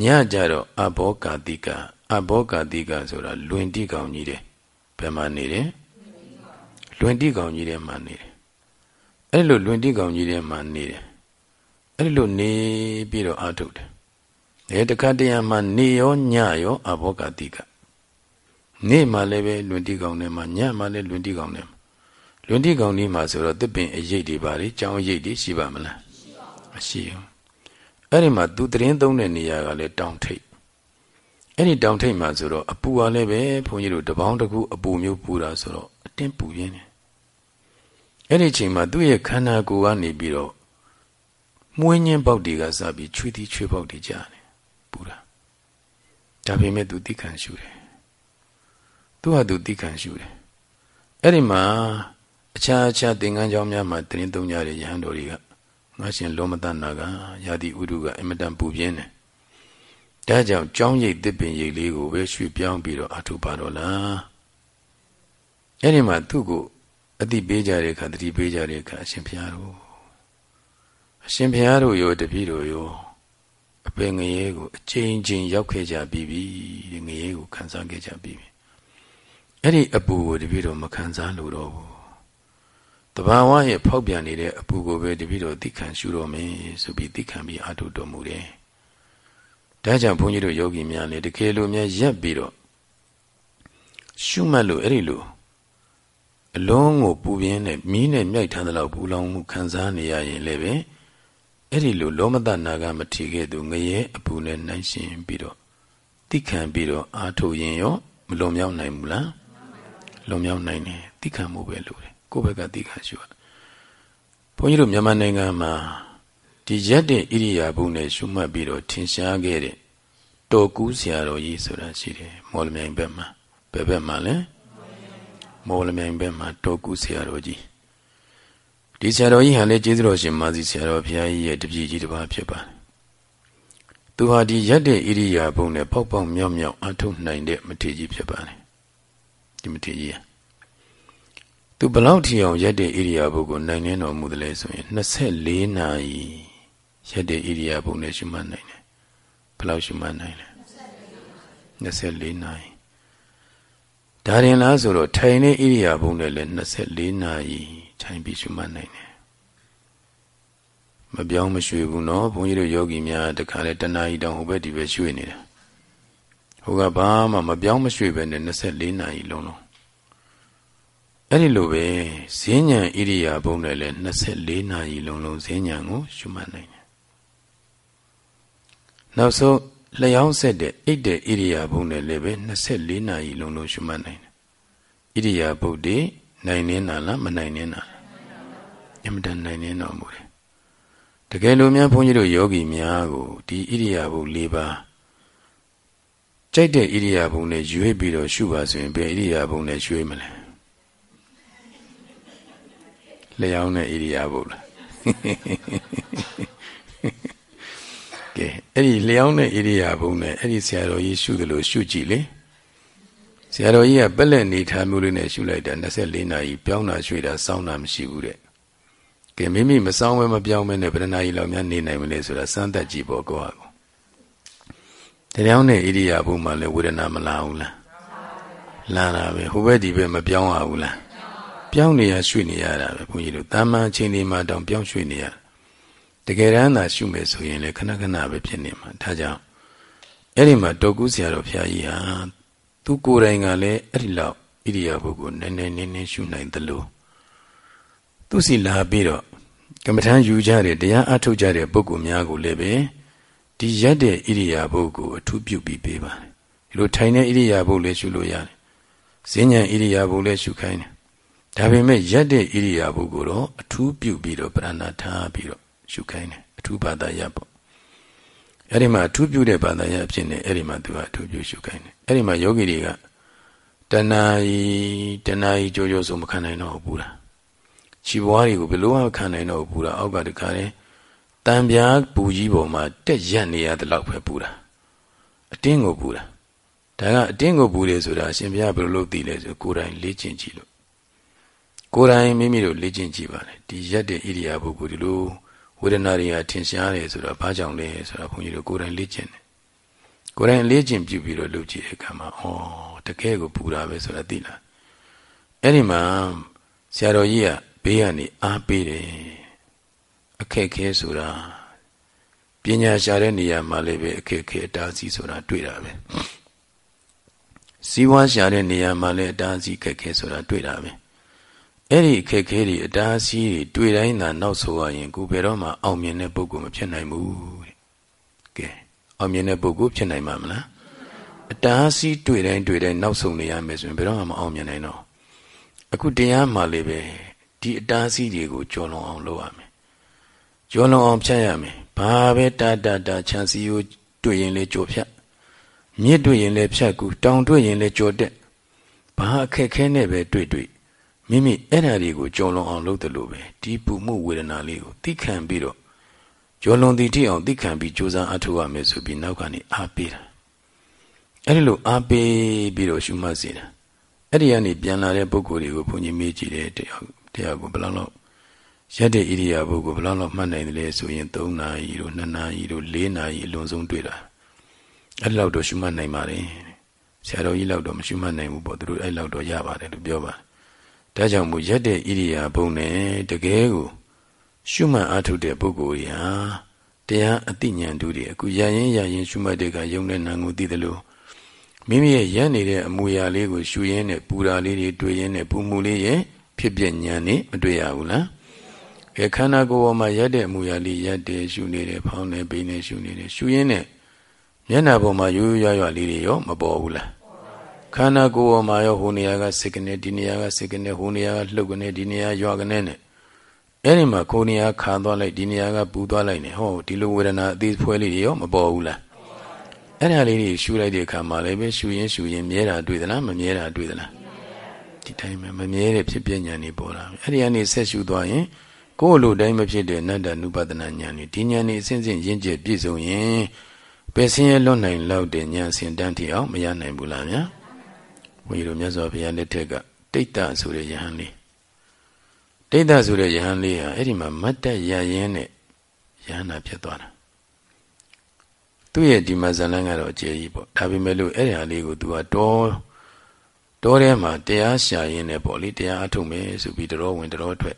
ညကြတော့အဘောကာတိကအဘောကာတိကဆိုတာလွင်တိကောင်ကြီးတယ်ဘယ်မှာနေတယ်လွင်တိကောင်ကြီးထဲမှာနေတယ် အဲ့လိုလွင်တိကောင်ကြီးထဲမှာနေတယ်အဲ့လိုနေပြီးတော့အာထုတ်တယ်အဲတခါတရံမှာနေရောညရောအဘောဂတိကနေ့မှလည်းပဲလွင်တိကောင်ထဲမှာညမှလည်းလွင်တိကောင်ထဲမှာလွင်တိကောင်ဒီမှာဆိုတော့တစ်ပင်အရေးတွေပါလေကြောင်းအရေးတွေရှိပါမလားမရှိဘူးအဲ့ဒီမှာသူတရင်သုံးတဲ့နေရာကလည်းတောင်ထိပ်အဲ့ဒီတောင်ထိပ်မှာဆိုတော့အပူကလည်းပဲဘုန်းကြီးတို့တပေါင်းတစ်ခုအပူမျိုးပူတာဆိုတော့အတင်းပူရင်းတယ် အဲ့ဒီချိန်မှာသူ့ရဲ့ခန္ဓာကိုယ်ကနေပြီးတော့မွေးညင်းပေါက်တွေကစပြီးချွေးသီးချွေးပေါက်တွေကြားတယ်ပူတာဒါပေမဲ့သူသိခံရှုတယ်သူဟာသူသိခံရှုတယ်အဲ့ဒီမှာအခြားအခြားသင်္ကန်းကြောင်းများမှာတင်းသုံးကြတဲ့ယဟန်တော်တွေကငါရှင်လောမတနာကယာတိဥဒုကအင်မတန်ပူပြင်းတယ်ဒါကြောင့်ကြောင်းရိပ်တစ်ပင်ရိပ်လေးကိုပဲရွှေ့ပြောင်းပြီးတော့အထုပါတော့လားအဲ့ဒီမှာသူ့ကို အတိပေးကြတဲ့အခါတတိပေးကြတဲ့အခါအရှင်ဘုရားတို့အရှင်ဘုရားတို့ရောတပည့်တို့ရောအပင်ငရဲကိုအချိန်ချင်းရောက်ခဲ့ကြပြီးပြီငရဲကိုခံစားခဲ့ကြပြီးပြီအဲ့ဒီအပူကိုတပည့်တော်မခံစားလို့တော့ဘူးတဘာဝရဲ့ဖောက်ပြန်နေတဲ့အပူကိုပဲတပည့်တော်သိခံရှုတော်မယ်ဆိုပြီးသိခံပြီးအထုတော်မူတယ်ဒါကြောင့်ဘုန်းကြီးတို့ယောဂီများလည်းတကယ်လို့များရက်ပြီးတော့ရှုမှတ်လို့အဲ့ဒီလို အလုံးကိုပူပြင်းနဲ့မီးနဲ့မြိုက်ထားတဲ့လောက်ပူလောင်မှုခံစားနေရရင်လည်းပဲအဲ့ဒီလိုလောမတနာကမထီခဲ့သူငရဲအပူနဲ့နိုင်ရှင်ပြီးတော့တိခံပြီးတော့အာထုတ်ရင်ရောမလွန်မြောက်နိုင်ဘူးလားလွန်မြောက်နိုင်တယ်တိခံမှုပဲလို့တယ်ကိုယ့်ဘက်ကတိခံရှုရဘုန်းကြီးတို့မြန်မာနိုင်ငံမှာဒီရက်တဲ့ဣရိယာပုနဲ့ရှုမှတ်ပြီးတော့ထင်ရှားခဲ့တဲ့တော်ကူးဆရာတော်ကြီးဆိုတာရှိတယ်မော်လမြိုင်ဘက်မှာဘယ်ဘက်မှာလဲ မော်လမြိုင်ဘက်မှာတော်ကူးဆရာတော်ကြီးဒီဆရာတော်ကြီးဟာလည်းကျေးဇူးတော်ရှင်မာစီဆရာတော်ဘုရားကြီးရဲ့တပည့်ကြီးတစ်ပါးဖြစ်ပါတယ်သူဟာဒီရက်တဲ့ဣရိယာပုနဲ့ပေါက်ပေါက်မြောက်မြောက်အထုတ်နိုင်တဲ့မထေရကြီးဖြစ်ပါတယ်ဒီမထေရကြီးသူဘလောက်ထီအောင်ရက်တဲ့ဣရိယာပုကိုနိုင်နေတော်မူတယ်လဲဆိုရင်24နာရီရက်တဲ့ဣရိယာပုနဲ့ရှုမှတ်နိုင်တယ်ဘလောက်ရှုမှတ်နိုင်လဲ24နာရီ ဒါရင်လားဆိုတော့ထိုင်နေဣရိယာပုနဲ့လည်း24နာရီထိုင်ပြီးရှုမှတ်နိုင်တယ်မပြောင်းမရွှေ့ဘူးနော်ဘုန်းကြီးတို့ယောဂီများတခါလဲတဏှာကြီးတောင်ဟိုဘက်ဒီဘက်ရွှေ့နေတာဟိုကဘာမှမပြောင်းမရွှေ့ပဲနဲ့24နာရီလုံးလုံးအဲ့ဒီလိုပဲဈဉ္ဉံဣရိယာပုနဲ့လည်း24နာရီလုံးလုံးဈဉ္ဉံကိုရှုမှတ်နိုင်တယ်နောက်ဆုံး လျှောင်းဆက်တဲ့အိတ်တဲ့ဣရိယာပုနဲ့လည်းပဲ24နာရီလုံးလုံးရှုမှတ်နိုင်တယ်ဣရိယာပုတွေနိုင်နေတာလားမနိုင်နေတာအမှန်တန်နိုင်နေတော်မူတယ်တကယ်လို့များဘုန်းကြီးတို့ယောဂီများကိုဒီဣရိယာပု၄ပါးကြိုက်တဲ့ဣရိယာပုနဲ့ရွေးပြီးတော့ရှုပါဆိုရင်ဘယ်ဣရိယာပုနဲ့ရွေးမလဲလျှောင်းတဲ့ဣရိယာပုလား ကဲအဲ့ဒီလျှောင်းတဲ့ဣရိယာပုနဲ့အဲ့ဒီဆရာတော်ကြီးရှုသလိုရှုကြည့်လေဆရာတော်ကြီးကပက်လက်နေထားမျိုးလေးနဲ့ရှုလိုက်တာ24နာရီပြောင်းတာရွှေ့တာစောင်းတာမရှိဘူးတဲ့ကဲမိမိမစောင်းမဲမပြောင်းမဲနဲ့ဗရဏာကြီးလောက်များနေနိုင်မလဲဆိုတာစမ်းသပ်ကြည့်ဖို့ကိုယ့်ဟာကိုတရားနဲ့ဣရိယာပုမှလည်းဝေဒနာမလာဘူးလားလာတာပဲဟိုဘက်ဒီဘက်မပြောင်းရဘူးလားပြောင်းနေရရွှေ့နေရတာပဲဘုန်းကြီးတို့တာမန်အချိန်ဒီမှာတောင်ပြောင်းရွှေ့နေရတ ကယ်တမ်းသာရှုမယ်ဆိုရင်လည်းခဏခဏပဲဖြစ်နေမှာဒါကြောင့်အဲ့ဒီမှာတောကူးဆရာတော်ဘုရားကြီးဟာသူကိုယ်တိုင်ကလည်းအဲ့ဒီလောက်ဣရိယာပုကိုနည်းနည်းနည်းနည်းရှုနိုင်သလိုသူစီလာပြီးတော့ကမ္မထမ်းယူကြတဲ့တရားအထုတ်ကြတဲ့ပုဂ္ဂိုလ်များကိုလည်းပဲဒီရက်တဲ့ဣရိယာပုကိုအထူးပြုပြီးပေးပါတယ်ဒီလိုထိုင်တဲ့ဣရိယာပုလည်းရှုလို့ရတယ်ဈဉ္ဉံဣရိယာပုလည်းရှုခိုင်းတယ်ဒါပေမဲ့ရက်တဲ့ဣရိယာပုကိုတော့အထူးပြုပြီးတော့ပရဏာထားပြီးတော့ ရှုခိုင်းတယ်အထူးဘာသာရပ်ပေါ့အဲ့ဒီမှာအထူးပြုတဲ့ဘာသာရပ်ဖြစ်နေအဲ့ဒီမှာသူကအထူးပြုရှုခိုင်းတယ်အဲ့ဒီမှာယောဂီတွေကတဏှာကြီးတဏှာကြီးကြိုးကြိုးဆိုမခံနိုင်တော့ဘူးလားခြေပွားတွေကိုဘယ်လိုမှခံနိုင်တော့ဘူးလားအောက်ကတခါလေတံပြားပူကြီးပေါ်မှာတက်ရက်နေရတဲ့လောက်ပဲပူတာအတင်းကိုပူတာဒါကအတင်းကိုပူတယ်ဆိုတာအရှင်ဘုရားဘယ်လိုလုပ်သိလဲဆိုကိုယ်တိုင်လေ့ကျင့်ကြည့်လို့ကိုယ်တိုင်မိမိတို့လေ့ကျင့်ကြည့်ပါလေဒီရက်တဲ့ဣရိယာပုကိုဒီလို ဝေဒနာတွေကထင်ရှားတယ်ဆိုတော့ဘာကြောင့်လဲဆိုတော့ဘုန်းကြီးတို့ကိုယ်တိုင်လေ့ကျင့်တယ်ကိုယ်တိုင်လေ့ကျင့်ပြုပြီးတော့လုပ်ကြည့်တဲ့အခါမှာဩတကယ်ကိုပူတာပဲဆိုတာသိလားအဲ့ဒီမှာဆရာတော်ကြီးကဘေးကနေအားပေးတယ်အခက်ခဲဆိုတာပညာရှာတဲ့နေရာမှာလည်းပဲအခက်ခဲအတားစီဆိုတာတွေ့တာပဲစီးပွားရှာတဲ့နေရာမှာလည်းအတားစီခက်ခဲဆိုတာတွေ့တာပဲ အဲ့ဒီအခက်ခဲတွေအတားစီတွေတွေ့တိုင်းသာနောက်ဆိုရရင်ကိုဘယ်တော့မှအောင်မြင်တဲ့ပုဂ္ဂိုလ်မဖြစ်နိုင်ဘူးတဲ့ကဲအောင်မြင်တဲ့ပုဂ္ဂိုလ်ဖြစ်နိုင်မှာမလားအတားစီတွေ့တိုင်းတွေ့တိုင်းနောက်ဆုံးနေရမယ်ဆိုရင်ဘယ်တော့မှမအောင်မြင်နိုင်တော့အခုတရားမှလည်းပဲဒီအတားစီတွေကိုကြော်လွန်အောင်လုပ်ရမယ်ကြော်လွန်အောင်ဖြတ်ရမယ်ဘာပဲတာတာတာခြံစည်းကိုတွေ့ရင်လေကြော်ဖြတ်မြစ်တွေ့ရင်လေဖြတ်ကူတောင်တွေ့ရင်လေကြော်တက်ဘာအခက်ခဲနဲ့ပဲတွေ့တွေ့ မိမိအဲ့ဓာတွေကိုကြော်လွန်အောင်လုပ်တယ်လို့ပဲဒီပူမှုဝေဒနာလေးကိုသိခံပြီးတော့ကြော်လွန်သည်ထိအောင်သိခံပြီးကြိုးစားအထောက်ရမယ်ဆိုပြီးနောက်ကနေအားပေးတာအဲ့ဒီလိုအားပေးပြီးတော့ရှုမှတ်စေတာအဲ့ဒီကနေပြန်လာတဲ့ပုဂ္ဂိုလ်တွေကိုဘုန်းကြီးမေးကြည့်တယ်တရားတရားကိုဘယ်လောက်လောက်ရက်တဲ့ဣရိယာပုကိုဘယ်လောက်လောက်မှတ်နိုင်တယ်လဲဆိုရင်3နာရီတို့2နာရီတို့4နာရီအလွန်ဆုံးတွေ့တာအဲ့လောက်တော့ရှုမှတ်နိုင်ပါတယ်ဆရာတော်ကြီးလောက်တော့မရှုမှတ်နိုင်ဘူးပေါ့သူတို့အဲ့လောက်တော့ရပါတယ်လို့ပြောပါ ဒါကြောင့်မို့ရက်တဲ့ဣရိယာပုနဲ့တကယ်ကို ရှုမှတ်အားထုတ်တဲ့ပုဂ္ဂိုလ်ရာတရားအသိဉာဏ်တို့တွေအခုရရင်ရရင်ရှုမှတ်တဲ့ကယုံတဲ့နာကိုသိတယ်လို့မိမိရဲ့ရက်နေတဲ့အမူအရာလေးကိုရှုရင်းနဲ့ပူရာလေးတွေတွေ့ရင်းနဲ့ပူမှုလေးရဲ့ဖြစ်ပြဉာဏ်နဲ့မတွေ့ရဘူးလားကဲခန္ဓာကိုယ်ပေါ်မှာရက်တဲ့အမူအရာလေးရက်တယ်ရှုနေတယ်ဖောင်းနေပိနေရှုနေတယ်ရှုရင်းနဲ့မျက်နှာပေါ်မှာရိုးရိုးရွရွလေးတွေရောမပေါ်ဘူးလား ခန္ဓာကိုယ်ပေါ်မှာရောဟိုနေရာကစိတ်ကနေဒီနေရာကစိတ်ကနေဟိုနေရာကလှုပ်ကနေဒီနေရာရွာကနေနဲ့အဲ့ဒီမှာခိုးနေရာခါသွားလိုက်ဒီနေရာကပူသွားလိုက်နေဟောဒီလိုဝေဒနာအသေးဖွဲလေးတွေရောမပေါ်ဘူးလားအဲ့ဒါလေးတွေရှူလိုက်တဲ့အခါမှာလည်းပဲရှူရင်ရှူရင်မြဲတာတွေ့သလားမမြဲတာတွေ့သလားဒီတိုင်းမှာမမြဲတဲ့ဖြစ်ပြဉာဏ်တွေပေါ်လာအဲ့ဒီကနေဆက်ရှူသွားရင်ကိုယ်လိုတိုင်းမဖြစ်တဲ့အနတ္တနုပဒနာဉာဏ်တွေဒီဉာဏ်တွေအစဉ်စဉ်ရင့်ကျက်ပြည့်စုံရင်ပယ်ဆင်းရလွတ်နိုင်လောက်တဲ့ဉာဏ်စင်တန်းထီအောင်မရနိုင်ဘူးလားဗျာ။ န်းကြီးတို့မြတ်စွာဘုရားလက်ထက်ကတိတ်တဆိုတဲ့ယဟန်လေးတိတ်တဆိုတဲ့ယဟန်လေးဟာအဲ့ဒီမှာမတ်တက်ရရင်နဲ့ယဟန်နာဖြစ်သွားတာသူ့ရဲ့ဒီမှာဇလန်းကတော့အကျယ်ကြီးပေါ့ဒါပေမဲ့လို့အဲ့ဒီဟာလေးကို तू ကတော်တောထဲမှာတရားရှာရင်းနဲ့ပေါ့လေတရားအထုတ်မယ်ဆိုပြီးတော်ဝင်တော်ထွက်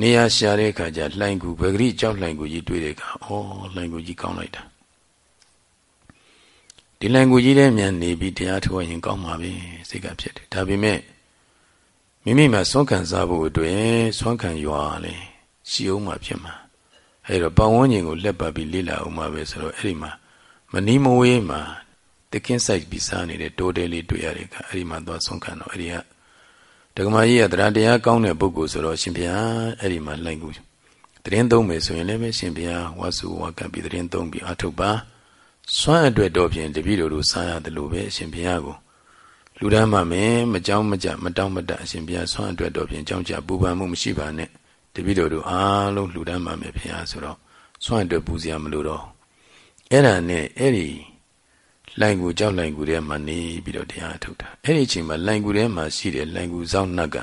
နေရာရှာတဲ့အခါကျလှိုင်ကူဘဂရိကြောက်လှိုင်ကူကြီးတွေ့တဲ့အခါဩလှိုင်ကူကြီးကောင်းလိုက်တာ ဒီလှိုင်ကူကြီးထဲမြန်နေပြီးတရားထုတ်ရင်ကောင်းမှာပဲစိတ်ကဖြစ်တယ်ဒါပေမဲ့မိမိမှာဆွမ်းခံစားဖို့အတွက်ဆွမ်းခံရွာလေရှိအောင်မှဖြစ်မှာအဲတော့ပတ်ဝန်းကျင်ကိုလက်ပတ်ပြီးလေ့လာအောင်မှပဲဆိုတော့အဲ့ဒီမှာမနီးမဝေးမှာတကင်းဆိုင်ပြီးစားနေတဲ့တိုးတဲလေးတွေ့ရတဲ့အခါအဲ့ဒီမှာသွားဆုံးခံတော့အဲ့ဒီကဒကမာကြီးကတရားတရားကောင်းတဲ့ပုဂ္ဂိုလ်ဆိုတော့ရှင်ဘုရားအဲ့ဒီမှာလိုက်ကူတရင်သုံးမယ်ဆိုရင်လည်းပဲရှင်ဘုရားဝါစုဝါကပ်ပြီးတရင်သုံးပြီးအထုတ်ပါ စွမ်းအတွက်တော့ဖြင့်တပည့်တော်တို့စားရတယ်လို့ပဲရှင်ဘုရားကိုလူတန်းမှမင်းမကြောင်းမကြမတောင်းမတအရှင်ဘုရားစွမ်းအတွက်တော့ဖြင့်ကြောင်းကြပူပန်မှုမရှိပါနဲ့တပည့်တော်တို့အားလုံးလူတန်းမှမယ်ဘုရားဆိုတော့စွမ်းအတွက်ပူစရာမလိုတော့အဲ့ဒါနဲ့အဲ့ဒီလိုင်ကူကြောက်လိုင်ကူထဲမှာနေပြီးတော့တရားထုတ်တာအဲ့ဒီအချိန်မှာလိုင်ကူထဲမှာရှိတဲ့လိုင်ကူစောင့်နှက်က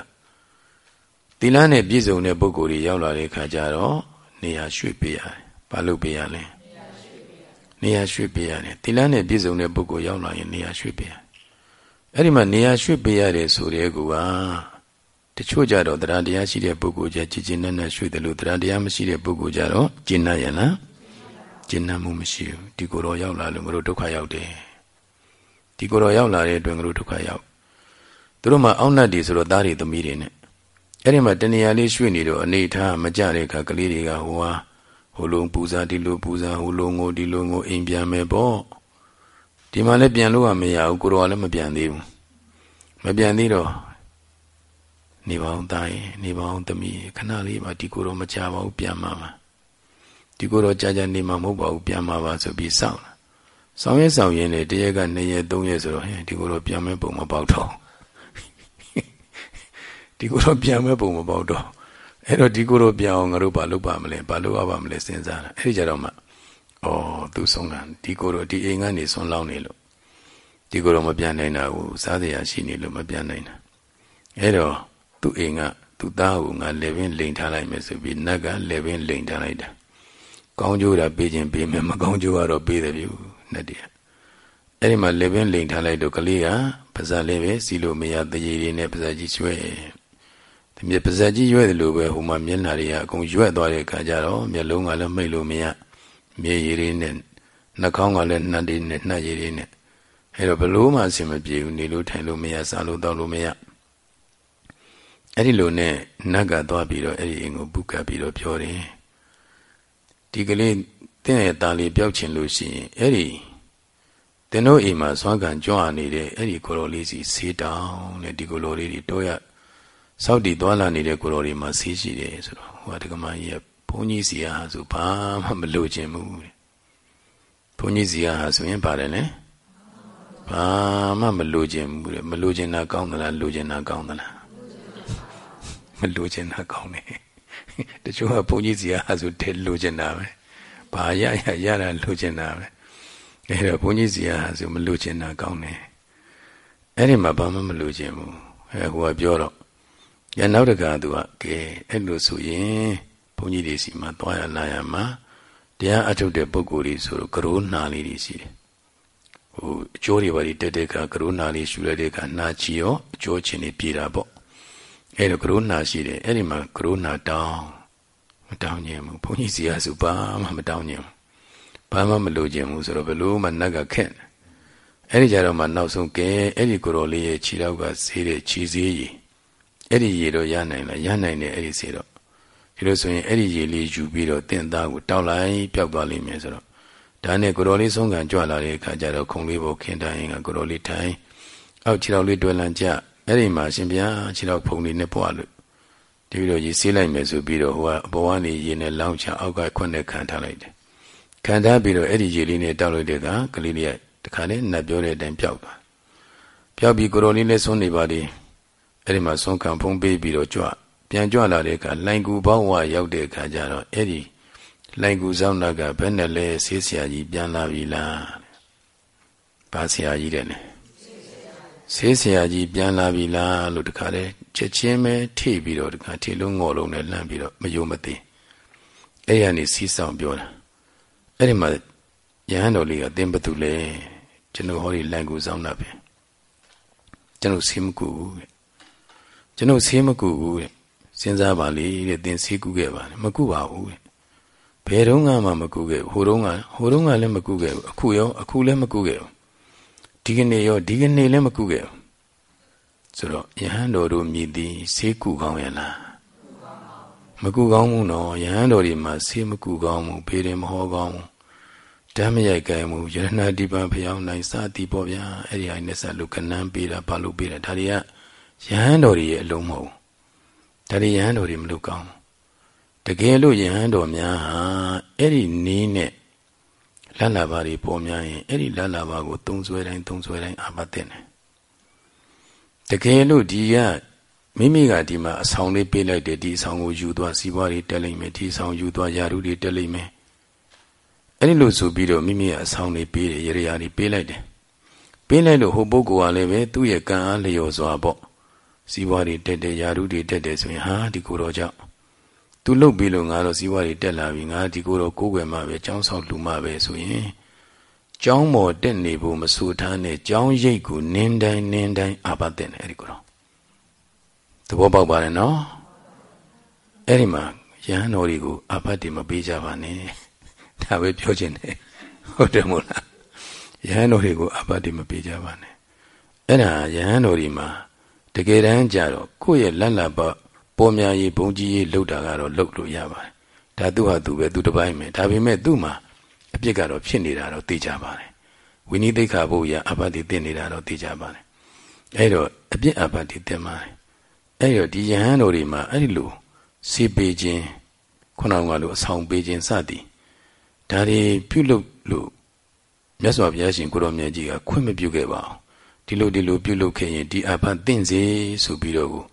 သီလနဲ့ပြည့်စုံတဲ့ပုဂ္ဂိုလ်တွေရောက်လာတဲ့အခါကျတော့နေရာရွှေ့ပေးရတယ်။ဘာလို့ပေးရလဲ။ နေရာရွှေ့ပေးရတယ်။သီလနဲ့ပြည့်စုံတဲ့ပုဂ္ဂိုလ်ရောက်လာရင်နေရာရွှေ့ပေးရတယ်။အဲ့ဒီမှာနေရာရွှေ့ပေးရတယ်ဆိုတဲ့ကူကတချို့ကြတော့တရားတရားရှိတဲ့ပုဂ္ဂိုလ်ကြကြည်ကျင်နဲ့နဲ့ရွှေ့တယ်လို့တရားတရားမရှိတဲ့ပုဂ္ဂိုလ်ကြတော့ကျင့်နိုင်ရလား။ကျဉ်းနှံ့မှုမရှိဘူးဒီကိုယ်တော်ရောက်လာလို့ငါတို့ဒုက္ခရောက်တယ်ဒီကိုယ်တော်ရောက်လာတဲ့အတွက်ငါတို့ဒုက္ခရောက်သူတို့မှအောက်နှက်တွေဆိုတော့သားတွေသမီးတွေနဲ့အဲ့ဒီမှာတဏှာလေးရွှေ့နေတော့အနေထားမကြတဲ့အခါကလေးတွေကဟိုဟာ ဟိုလိုပူဇာဒီလိုပူဇာဟိုလိုငိုဒီလိုငိုအိမ်ပြန်မယ်ပေါ့ဒီမှာလည်းပြန်လို့ကမရဘူးကိုတော်ကလည်းမပြန်သေးဘူးမပြန်သေးတော့နေပေါင်းတိုင်းနေပေါင်းသမီးခဏလေးပါဒီကိုတော်မကြပါဘူးပြန်မှာပါဒီကိုတော့ကြာကြာနေမှာမဟုတ်ပါဘူးပြန်မှာပါဆိုပြီးစောင့်လာစောင့်ရဲစောင့်ရင်းနဲ့တရက်က2ရက်3ရက်ဆိုတော့ဟင်ဒီကိုတော့ပြန်မဲ့ပုံမပေါက်တော့ဒီကိုတော့ပြန်မဲ့ပုံမပေါက်တော့ အဲ့တော့ဒီကိုတော့ပြန်အောင်ငါတို့ဘာလုပ်ပါမလဲဘာလုပ်ရပါမလဲစဉ်းစားတာအဲ့ဒီကြတော့မှဩသူဆုံးတာဒီကိုတော့ဒီအိမ်ကနေဆွန်လောင်းနေလို့ဒီကိုတော့မပြန်နိုင်တာကိုစားစရာရှိနေလို့မပြန်နိုင်တာအဲ့တော့သူ့အိမ်ကသူ့သားကိုငါလေပင်လိန်ထားလိုက်မယ်ဆိုပြီးနတ်ကလေပင်လိန်ထားလိုက်တာကောင်းကျိုးတာပေးခြင်းပေးမယ်မကောင်းကျိုးကတော့ပေးတယ်ဗျနဲ့တည်းအဲ့ဒီမှာလေပင်လိန်ထားလိုက်တော့ကလေးကပါဇာလေးပဲစီလို့မရတရေတွေနဲ့ပါဇာကြီးရွှဲ ဒီမြပါဇက်ကြီးရွဲ့တယ်လို့ပဲဟိုမှာမျက်နှာတွေကအကုန်ရွက်သွားတဲ့အခါကျတော့မျက်လုံးကလည်းမှိတ်လို့မရမျက်ရည်တွေနဲ့နှာခေါင်းကလည်းနှက်တွေနဲ့နှက်ရည်တွေနဲ့အဲတော့ဘလို့မှအဆင်မပြေဘူးနေလို့ထိုင်လို့မရစားလို့တောက်လို့မရအဲ့ဒီလိုနဲ့နတ်ကသွားပြီးတော့အဲ့ဒီအိမ်ကိုပုတ်ကပ်ပြီးတော့ပြောတယ်ဒီကလေးတင်းရဲ့ตาလေးပျောက်ချင်လို့ရှိရင်အဲ့ဒီတင်းတို့အိမ်မှာသွားကံကြွနေတဲ့အဲ့ဒီကိုလိုလေးစီဆေးတောင်းတဲ့ဒီကိုလိုလေးတွေတော့ရ စောက်တီသွားလာနေတဲ့ကိုလိုတွေမှာဆေးရှိတယ်ဆိုတော့ဟိုကတက္ကမကြီးကဘုန်းကြီးစီဟာဆိုဘာမှမလိုချင်ဘူးတဲ့ဘုန်းကြီးစီဟာဆိုရင်ပါတယ်လေဘာမှမလိုချင်ဘူးတဲ့မလိုချင်တာကောင်းသလားလိုချင်တာကောင်းသလားမလိုချင်တာကောင်းတယ်တချို့ကဘုန်းကြီးစီဟာဆိုတဲ့လိုချင်တာပဲဘာရရရတာလိုချင်တာပဲအဲတော့ဘုန်းကြီးစီဟာဆိုမလိုချင်တာကောင်းတယ်အဲ့ဒီမှာဘာမှမလိုချင်ဘူးအဲဟိုကပြောတော့ ရနောက်တကသူကကဲအဲ့လိုဆိုရင်ဘုန်းကြီးတွေစီမှာသွားရလာရမှာတရားအထုတ်တဲ့ပုဂ္ဂိုလ်တွေဆိုတော့ကရိုးနာလေးတွေရှိတယ်ဟိုအကျိုးတွေပါတွေတက်တဲ့ကကရိုးနာလေးရှူလိုက်တဲ့ကနာချီရောအကျိုးချင်းတွေပြေတာပေါ့အဲ့တော့ကရိုးနာရှိတယ်အဲ့ဒီမှာကရိုးနာတောင်းမတောင်းခြင်းဘူးဘုန်းကြီးစီကဆိုဘာမှမတောင်းခြင်းဘာမှမလိုခြင်းဘူးဆိုတော့ဘလို့မှနတ်ကခက်အဲ့ဒီကြတော့မှနောက်ဆုံးကဲအဲ့ဒီကိုရောလေးရဲ့ခြေထောက်ကဆေးတဲ့ခြေစည်းရည် အဲ့ဒီရေတော့ရနိုင်လားရနိုင်တယ်အဲ့ဒီဆေးတော့ဒီလိုဆိုရင်အဲ့ဒီရေလေးယူပြီးတော့တင့်သားကိုတောက်လိုက်ပျောက်သွားလိမ့်မယ်ဆိုတော့ဒါနဲ့ကိုရောလေးဆုံးကန်ကြွလာတဲ့အခါကျတော့ခုံလေးပေါ်ခင်းတိုင်းကကိုရောလေးထိုင်အောက်ခြေထောက်လေးတွဲလန့်ကြအဲ့ဒီမှာရှင်ဗျာခြေထောက်ဖုံလေးနဲ့ပွားလို့ဒီလိုရေဆေးလိုက်မယ်ဆိုပြီးတော့ဟိုကအပေါ်ကနေရေနဲ့လောင်းချအောက်ကခွက်နဲ့ခံထားလိုက်တယ်ခံထားပြီးတော့အဲ့ဒီရေလေးနဲ့တောက်လိုက်တဲ့ကကလေးလေးကတခါနဲ့နတ်ပြောတဲ့အတိုင်းပျောက်သွားပျောက်ပြီးကိုရောလေးနဲ့ဆုံးနေပါလေ အဲ့ဒီမှာဆုံးခံဖုံးပေးပြီးတော့ကြွပြန်ကြွလာတဲ့အခါလိုင်ကူပေါင်းဝရောက်တဲ့အခါကျတော့အဲ့ဒီလိုင်ကူဆောင်နာကဘယ်နဲ့လဲဆေးဆရာကြီးပြန်လာပြီလားဘာဆရာကြီးတဲ့လဲဆေးဆရာကြီးပြန်လာပြီလားလို့တခါတည်းချက်ချင်းပဲထိပြီးတော့တခါထိလုံးငေါ်လုံးနဲ့လှမ်းပြီးတော့မယုံမသိအဲ့ရနေစီးဆောင်ပြောတာအဲ့ဒီမှာယဟန်တော်လေးကသင်ဘသူလဲကျွန်တော်ဟောဒီလိုင်ကူဆောင်နာပဲကျွန်တော်ဆေးမကူဘူးတဲ့ ကျွန်တော်ဆေးမကူဘူးတဲ့စဉ်းစားပါလေတဲ့သင်ဆေးကူခဲ့ပါလေမကူပါဘူးတဲ့ဘယ်တော့မှမကူခဲ့ဘူးဟိုတုန်းကဟိုတုန်းကလည်းမကူခဲ့ဘူးအခုရောအခုလည်းမကူခဲ့ဘူးဒီကနေ့ရောဒီကနေ့လည်းမကူခဲ့ဘူးဆိုတော့ယဟန်တော်တို့မြည်သည်ဆေးကူကောင်းရလားမကူကောင်းဘူးနော်ယဟန်တော်ဒီမှာဆေးမကူကောင်းဘူးဖေးတယ်မဟောကောင်းဘူးဓမ္မရိုက်ကဲမှုယရဏတိပံဖျောင်းနိုင်စသည်ပေါ့ဗျာအဲ့ဒီအိုင်နဲ့ဆက်လို့ကနန်းပေးတာဘာလို့ပေးတာဒါတွေက ယဟန်တော်တွေရဲ့အလုံးမဟုတ်ဒါတွေယဟန်တော်တွေမလုပ်ကောင်းတကယ်လို့ယဟန်တော်များဟာအဲ့ဒီနီးနဲ့လတ်လာပါတွေပေါ်များရင်အဲ့ဒီလတ်လာပါကိုသုံးဆွဲတိုင်းသုံးဆွဲတိုင်းအာမတဲ့တယ်တကယ်လို့ဒီကမိမိကဒီမှာအဆောင်လေးပေးလိုက်တယ်ဒီအဆောင်ကိုယူသွားစီးပွားတွေတက်လိမ့်မယ်ဒီအဆောင်ယူသွားယာရုတွေတက်လိမ့်မယ်အဲ့ဒီလိုဆိုပြီးတော့မိမိရဲ့အဆောင်တွေပေးတယ်ရရရာတွေပေးလိုက်တယ်ပေးလိုက်လို့ဟိုပုဂ္ဂိုလ်ကလည်းပဲသူ့ရဲ့ကံအားလျော်စွာပေါ့ စီးပွားတွေတက်တယ်ယာရုတွေတက်တယ်ဆိုရင်ဟာဒီကိုတော့ကြောင့်သူလုတ်ပြီးလို့ငါတော့စီးပွားတွေတက်လာပြီငါဒီကိုတော့ကိုးကွယ်မှပဲចောင်းဆောင်လူမှပဲဆိုရင်ကျောင်းမော်တက်နေဖို့မဆူထားနဲ့ကျောင်းရိပ်ကိုနင်းတိုင်းနင်းတိုင်းအာပတ်တဲ့အဲ့ဒီကိုတော့သဘောပေါက်ပါတယ်နော်အဲ့ဒီမှာရဟန်းတော်တွေကိုအာပတ်တွေမပေးကြပါနဲ့ဒါပဲပြောချင်တယ်ဟုတ်တယ်မို့လားယဟန်တော်တွေကိုအာပတ်တွေမပေးကြပါနဲ့အဲ့ဒါယဟန်တော်တွေမှာ တကယ်တမ်းကြတော့ကိုယ့်ရဲ့လက်လက်ပပေါ်များရေးဘုံကြီးရေးလှုပ်တာကတော့လှုပ်လို့ရပါတယ်ဒါသူ့ဟာသူပဲသူတစ်ပိုင်းပဲဒါပေမဲ့သူ့မှာအပြစ်ကတော့ဖြစ်နေတာတော့သိကြပါတယ်ဝိနည်းသိက္ခာဘုရားအဘတိသိနေတာတော့သိကြပါတယ်အဲ့တော့အပြစ်အဘတိသိပါတယ်အဲ့တော့ဒီယဟန်တော်တွေမှာအဲ့ဒီလိုစေပေခြင်းခုနကလိုအဆောင်ပေးခြင်းစသည်ဒါတွေပြုလုပ်လို့မြတ်စွာဘုရားရှင်ကိုရောမြတ်ကြီးကခွင့်မပြုခဲ့ပါဘူး ဒီလိုဒီလိုပြုလုပ်ခဲ့ရင်ဒီအဘသင့်စေဆိုပြီးတော့ကို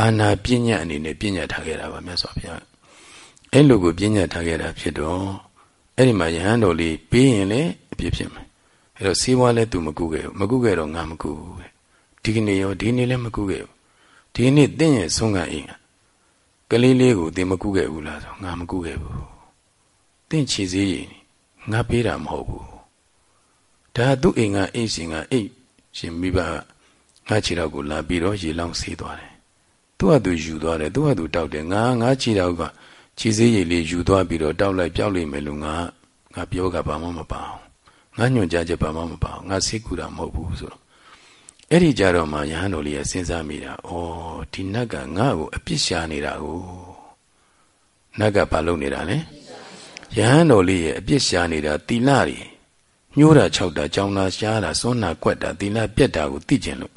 အာနာပညာအနေနဲ့ပညာထားခဲ့တာပါမြတ်စွာဘုရားအဲ့လိုကိုပညာထားခဲ့တာဖြစ်တော့အဲ့ဒီမှာယဟန်တော်လေးပြီးရင်လည်းအပြစ်ဖြစ်မယ်အဲ့တော့စေဝါလည်းသူမကူခဲ့ဘူးမကူခဲ့တော့ငါမကူဘူးတဲ့ဒီကနေ့ရောဒီနေ့လည်းမကူခဲ့ဘူးဒီနေ့တင့်ရဲ့ဆုံးကအိမ်ကလေးလေးကိုသင်မကူခဲ့ဘူးလားဆိုငါမကူခဲ့ဘူးတင့်ချီစည်းရင်ငါပေးတာမဟုတ်ဘူးဒါသူ့အိမ်ကအိမ်ရှင်ကအိမ် ရှင်မိဘငါခြေတော့ကိုလာပြီးတော့ရေလောင်းဆေးသွားတယ်သူ့ဟာသူယူသွားတယ်သူ့ဟာသူတောက်တယ်ငါငါခြေတော်ကခြေစေးရည်လေးယူသွားပြီးတော့တောက်လိုက်ပြောက်လိုက်မယ်လို့ငါငါပြောကဘာမှမပါအောင်ငါညွန်ကြားချက်ဘာမှမပါအောင်ငါစိတ်ကူတာမဟုတ်ဘူးဆိုတော့အဲ့ဒီကြတော့မှယဟန်တော်လေးကစဉ်းစားမိတာဩဒီနတ်ကငါ့ကိုအပြစ်ရှာနေတာကိုနတ်ကဘာလုပ်နေတာလဲယဟန်တော်လေးရဲ့အပြစ်ရှာနေတာတိလတွေ ညှိုးတာခြောက်တာကြောင်တာရှားတာစွန်းတာကွက်တာတိလပြက်တာကိုသိကျင်လို့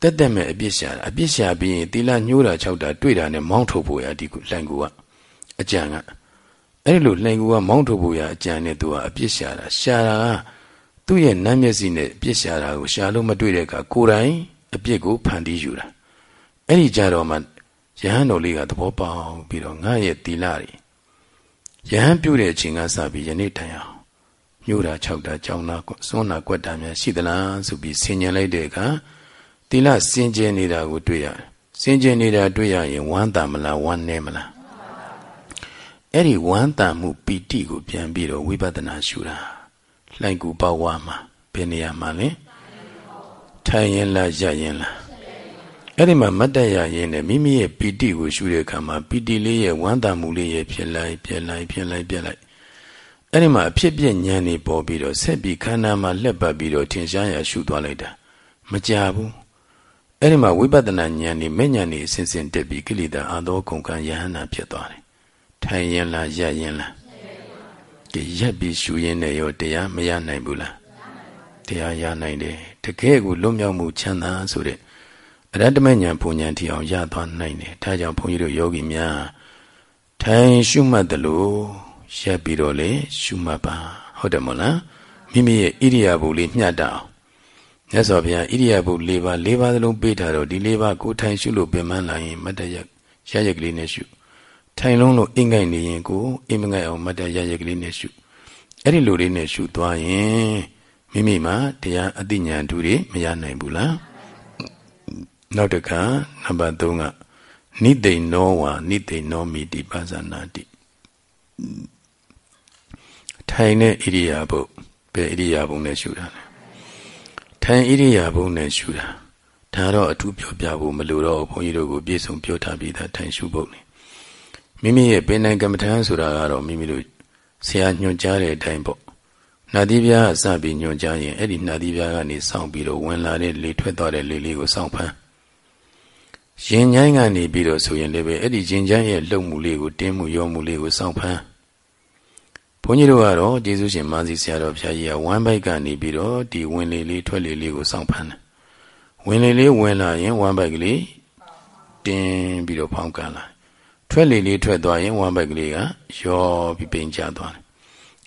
တက်တက်မဲ့အပြစ်ရှာတာအပြစ်ရှာပြီးရင်တိလညှိုးတာခြောက်တာတွေ့တာနဲ့မောင်းထုတ်ဖို့ရဒီလှိုင်ကူကအကြံကအဲ့လိုလှိုင်ကူကမောင်းထုတ်ဖို့ရအကြံနဲ့သူကအပြစ်ရှာတာရှာတာကသူ့ရဲ့နမ်းမျက်စိနဲ့အပြစ်ရှာတာကိုရှာလို့မတွေ့တဲ့အခါကိုယ်တိုင်အပြစ်ကိုဖန်တီးယူတာအဲ့ဒီကြတော့မှယဟန်တော်လေးကသဘောပေါက်ပြီးတော့ငါရဲ့တီလာတွေယဟန်ပြုတဲ့အချိန်ကစပြီးယနေ့တိုင်အောင် ညှို့တာခြောက်တာကြောင်းတာစွန်းတာကွက်တာများရှိသလားဆိုပြီးဆင်ញင်လိုက်တဲ့အခါတီလာစင်ကြယ်နေတာကိုတွေ့ရတယ်စင်ကြယ်နေတာတွေ့ရရင်ဝမ်းသာမလားဝမ်းနည်းမလားအဲ့ဒီဝမ်းသာမှုပီတိကိုပြန်ပြီးတော့ဝိပဿနာရှုတာလှိုင်ကူပဝါမှာဘယ်နေရာမှာလဲထိုင်ရင်လားရရင်လားအဲ့ဒီမှာမတ်တရရင်နဲ့မိမိရဲ့ပီတိကိုရှုတဲ့အခါမှာပီတိလေးရဲ့ဝမ်းသာမှုလေးရဲ့ဖြစ်လိုက်ပြက်လိုက်ဖြစ်လိုက်ပြက်လိုက် အဲ့ဒီမှာအဖြစ်ပြက်ဉာဏ်နေပေါ်ပြီးတော့ဆက်ပြီးခန္ဓာမှာလှက်ပတ်ပြီးတော့ထင်ရှားရရှုသွားလိုက်တာမကြဘူးအဲ့ဒီမှာဝိပဿနာဉာဏ်နေမဲ့ဉာဏ်နေအစဉ်စဉ်တက်ပြီးကိလေသာအာသောကုန်ကံယဟန္တာဖြစ်သွားတယ်ထိုင်ရင်လားရရင်လားဒီရက်ပြီးရှူရင်းနဲ့ရောတရားမရနိုင်ဘူးလားတရားရနိုင်တယ်တကယ်ကိုလွတ်မြောက်မှုချမ်းသာဆိုတဲ့အရတ္တမဉဏ်ဘုံဉဏ်ထီအောင်ရသွားနိုင်တယ်ဒါကြောင့်ဘုန်းကြီးတို့ယောဂီများထိုင်ရှုမှတ်တယ်လို့ ရက်ပြီးတော့လေရှုမှတ်ပါဟုတ်တယ်မဟုတ်လားမိမိရဲ့ဣရိယာပုလေးမျှတအောင်မြတ်စွာဘုရားဣရိယာပု၄ပါး၄ပါးသလုံးပေးထားတော့ဒီ၄ပါးကိုထိုင်ရှုလို့ပြင်မှန်းလာရင်မတ်တရရရက်ကလေးနဲ့ရှုထိုင်လုံးလို့အင်္ဂိုက်နေရင်ကိုအင်မငိုက်အောင်မတ်တရရက်ကလေးနဲ့ရှုအဲ့ဒီလိုလေးနဲ့ရှုသွားရင်မိမိမှာတရားအသိဉာဏ်တူတွေမရနိုင်ဘူးလားနောက်တစ်ခါနံပါတ်3ကနိသိဏောဝါနိသိဏောမိတိပါဇာနာတိ ထိုင်တဲ့ဣရိယာပုဘယ်ဣရိယာပုနဲ့ရှုတာလဲထိုင်ဣရိယာပုနဲ့ရှုတာဒါတော့အထူးပြောပြဖို့မလိုတော့ဘုန်းကြီးတို့ကိုပြည့်စုံပြောထားပြီးသားထိုင်ရှုဖို့နေမိမိရဲ့ပင်နိုင်ကမ္မထမ်းဆိုတာကတော့မိမိတို့ဆရာညွှန်ကြားတဲ့အတိုင်းပေါ့နှာသီးပြားအစပြီးညွှန်ကြားရင်အဲ့ဒီနှာသီးပြားကနေစောင့်ပြီးတော့ဝင်လာတဲ့လေထွက်သွားတဲ့လေလေးကိုစောင့်ဖမ်းရင်ញိုင်းကနေပြီးတော့ဆိုရင်လည်းပဲအဲ့ဒီရင်ញိုင်းရဲ့လှုပ်မှုလေးကိုတင်းမှုရောမှုလေးကိုစောင့်ဖမ်း ဘုန်းကြီးတို့ကတော့ကျေးဇူးရှင်မာစီဆရာတော်ဘုရားကြီးကဝမ်းဘိုက်ကနေပြီးတော့ဒီဝင်လေလေးထွက်လေလေးကိုစောင့်ဖမ်းတယ်ဝင်လေလေးဝင်လာရင်ဝမ်းဘိုက်ကလေးတင်းပြီးတော့ဖောင်းကန်လာထွက်လေလေးထွက်သွားရင်ဝမ်းဘက်ကလေးကရောပြီးပိန်ကျသွားတယ်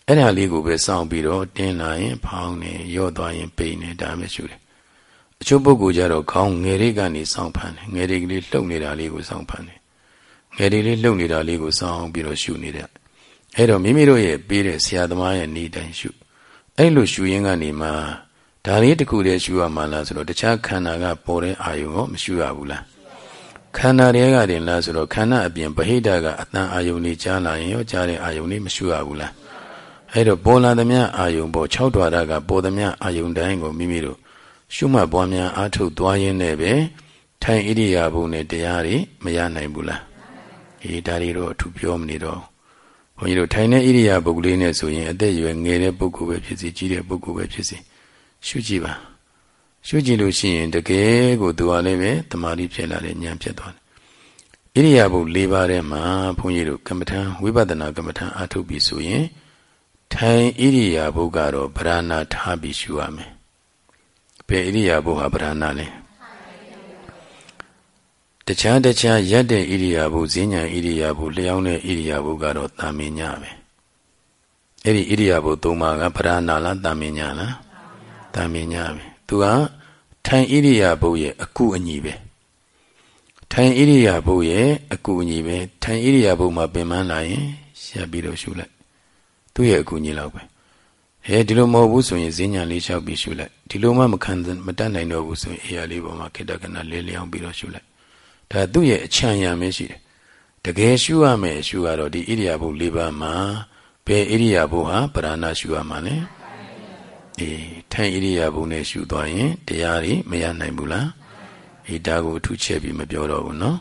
အဲ့ဒါလေးကိုပဲစောင့်ပြီးတော့တင်းလာရင်ဖောင်းနေရော့သွားရင်ပိန်နေဒါမှရှုတယ်အချို့ပုဂ္ဂိုလ်ကြတော့ခေါင်းငယ်လေးကနေစောင့်ဖမ်းတယ်ငယ်လေးကလေးလှုပ်နေတာလေးကိုစောင့်ဖမ်းတယ်ငယ်လေးလေးလှုပ်နေတာလေးကိုစောင့်ပြီးတော့ရှုနေတယ် အဲ့တော့မိမိတို့ရဲ့ပေးတဲ့ဆရာသမားရဲ့နေတိုင်းရှုအဲ့လိုရှုရင်းကနေမှဒါလေးတခုတည်းရှုရမှာလားဆိုတော့တခြားခန္ဓာကပေါ်တဲ့အာယုံကိုမရှုရဘူးလားခန္ဓာတွေကတင်လားဆိုတော့ခန္ဓာအပြင်ဗဟိတကအတန်အာယုန်လေးကြားလာရင်ရောကြားတဲ့အာယုန်လေးမရှုရဘူးလားအဲ့တော့ပေါ်လာသမျှအာယုန်ပေါ်၆ဓာတ်ကပေါ်သမျှအာယုန်တိုင်းကိုမိမိတို့ရှုမှတ်ပွားများအားထုတ်သွားရင်းနဲ့ပဲထိုင်ဣရိယာပုနဲ့တရားတွေမရနိုင်ဘူးလားအေးဒါတွေတော့အထူးပြောမနေတော့ ဘုန်းကြီးတို့ထိုင်တဲ့ဣရိယာပုလေးနဲ့ဆိုရင်အသက်အရွယ်ငယ်တဲ့ပုဂ္ဂိုလ်ပဲဖြစ်စေကြီးတဲ့ပုဂ္ဂိုလ်ပဲဖြစ်စေရှုကြည့်ပါရှုကြည့်လို့ရှိရင်တကယ်ကိုသူဟာလည်းပဲတမာတိဖြစ်လာတဲ့ဉာဏ်ဖြစ်သွားတယ်ဣရိယာပု၄ပါးထဲမှာဘုန်းကြီးတို့ကမ္မထံဝိပဿနာကမ္မထံအားထုတ်ပြီဆိုရင်ထိုင်ဣရိယာပုကတော့ဗရဏာထားပြီးရှုရမယ်ဘယ်ဣရိယာပုဟာဗရဏာလဲ တခြားတခြားရက်တဲ့ဣရိယာပုဈဉ္ညာဣရိယာပုလျောင်းတဲ့ဣရိယာပုကတော့တာမင်ညပဲအဲ့ဒီဣရိယာပုသုံးပါးကဗရဏာလားတာမင်ညလားတာမင်ညပဲသူကထိုင်ဣရိယာပုရဲ့အကုအညီပဲထိုင်ဣရိယာပုရဲ့အကုအညီပဲထိုင်ဣရိယာပုမှာပင်ပန်းလာရင်ရပ်ပြီးတော့ရှုလိုက်သူ့ရဲ့အကူအညီလောက်ပဲဟဲဒီလိုမဟုတ်ဘူးဆိုရင်ဈဉ္ညာလေးလျှောက်ပြီးရှုလိုက်ဒီလိုမှမခံမတတ်နိုင်တော့ဘူးဆိုရင်အေရလေးပေါ်မှာခေတ္တကနာလေးလျောင်းပြီးတော့ရှုလိုက် ဒါသူ့ရဲ့အချမ်းရမယ်ရှိတယ်တကယ်ရှုရမယ်ရှုရတော့ဒီဣရိယာပု၄ပါးမှာဘယ်ဣရိယာပုဟာပရဏရှုရမှာလဲအေးထိုင်ဣရိယာပုနဲ့ရှုသွားရင်တရားတွေမရနိုင်ဘူးလားအေးဒါကိုအထူးချက်ပြီးမပြောတော့ဘူးနော်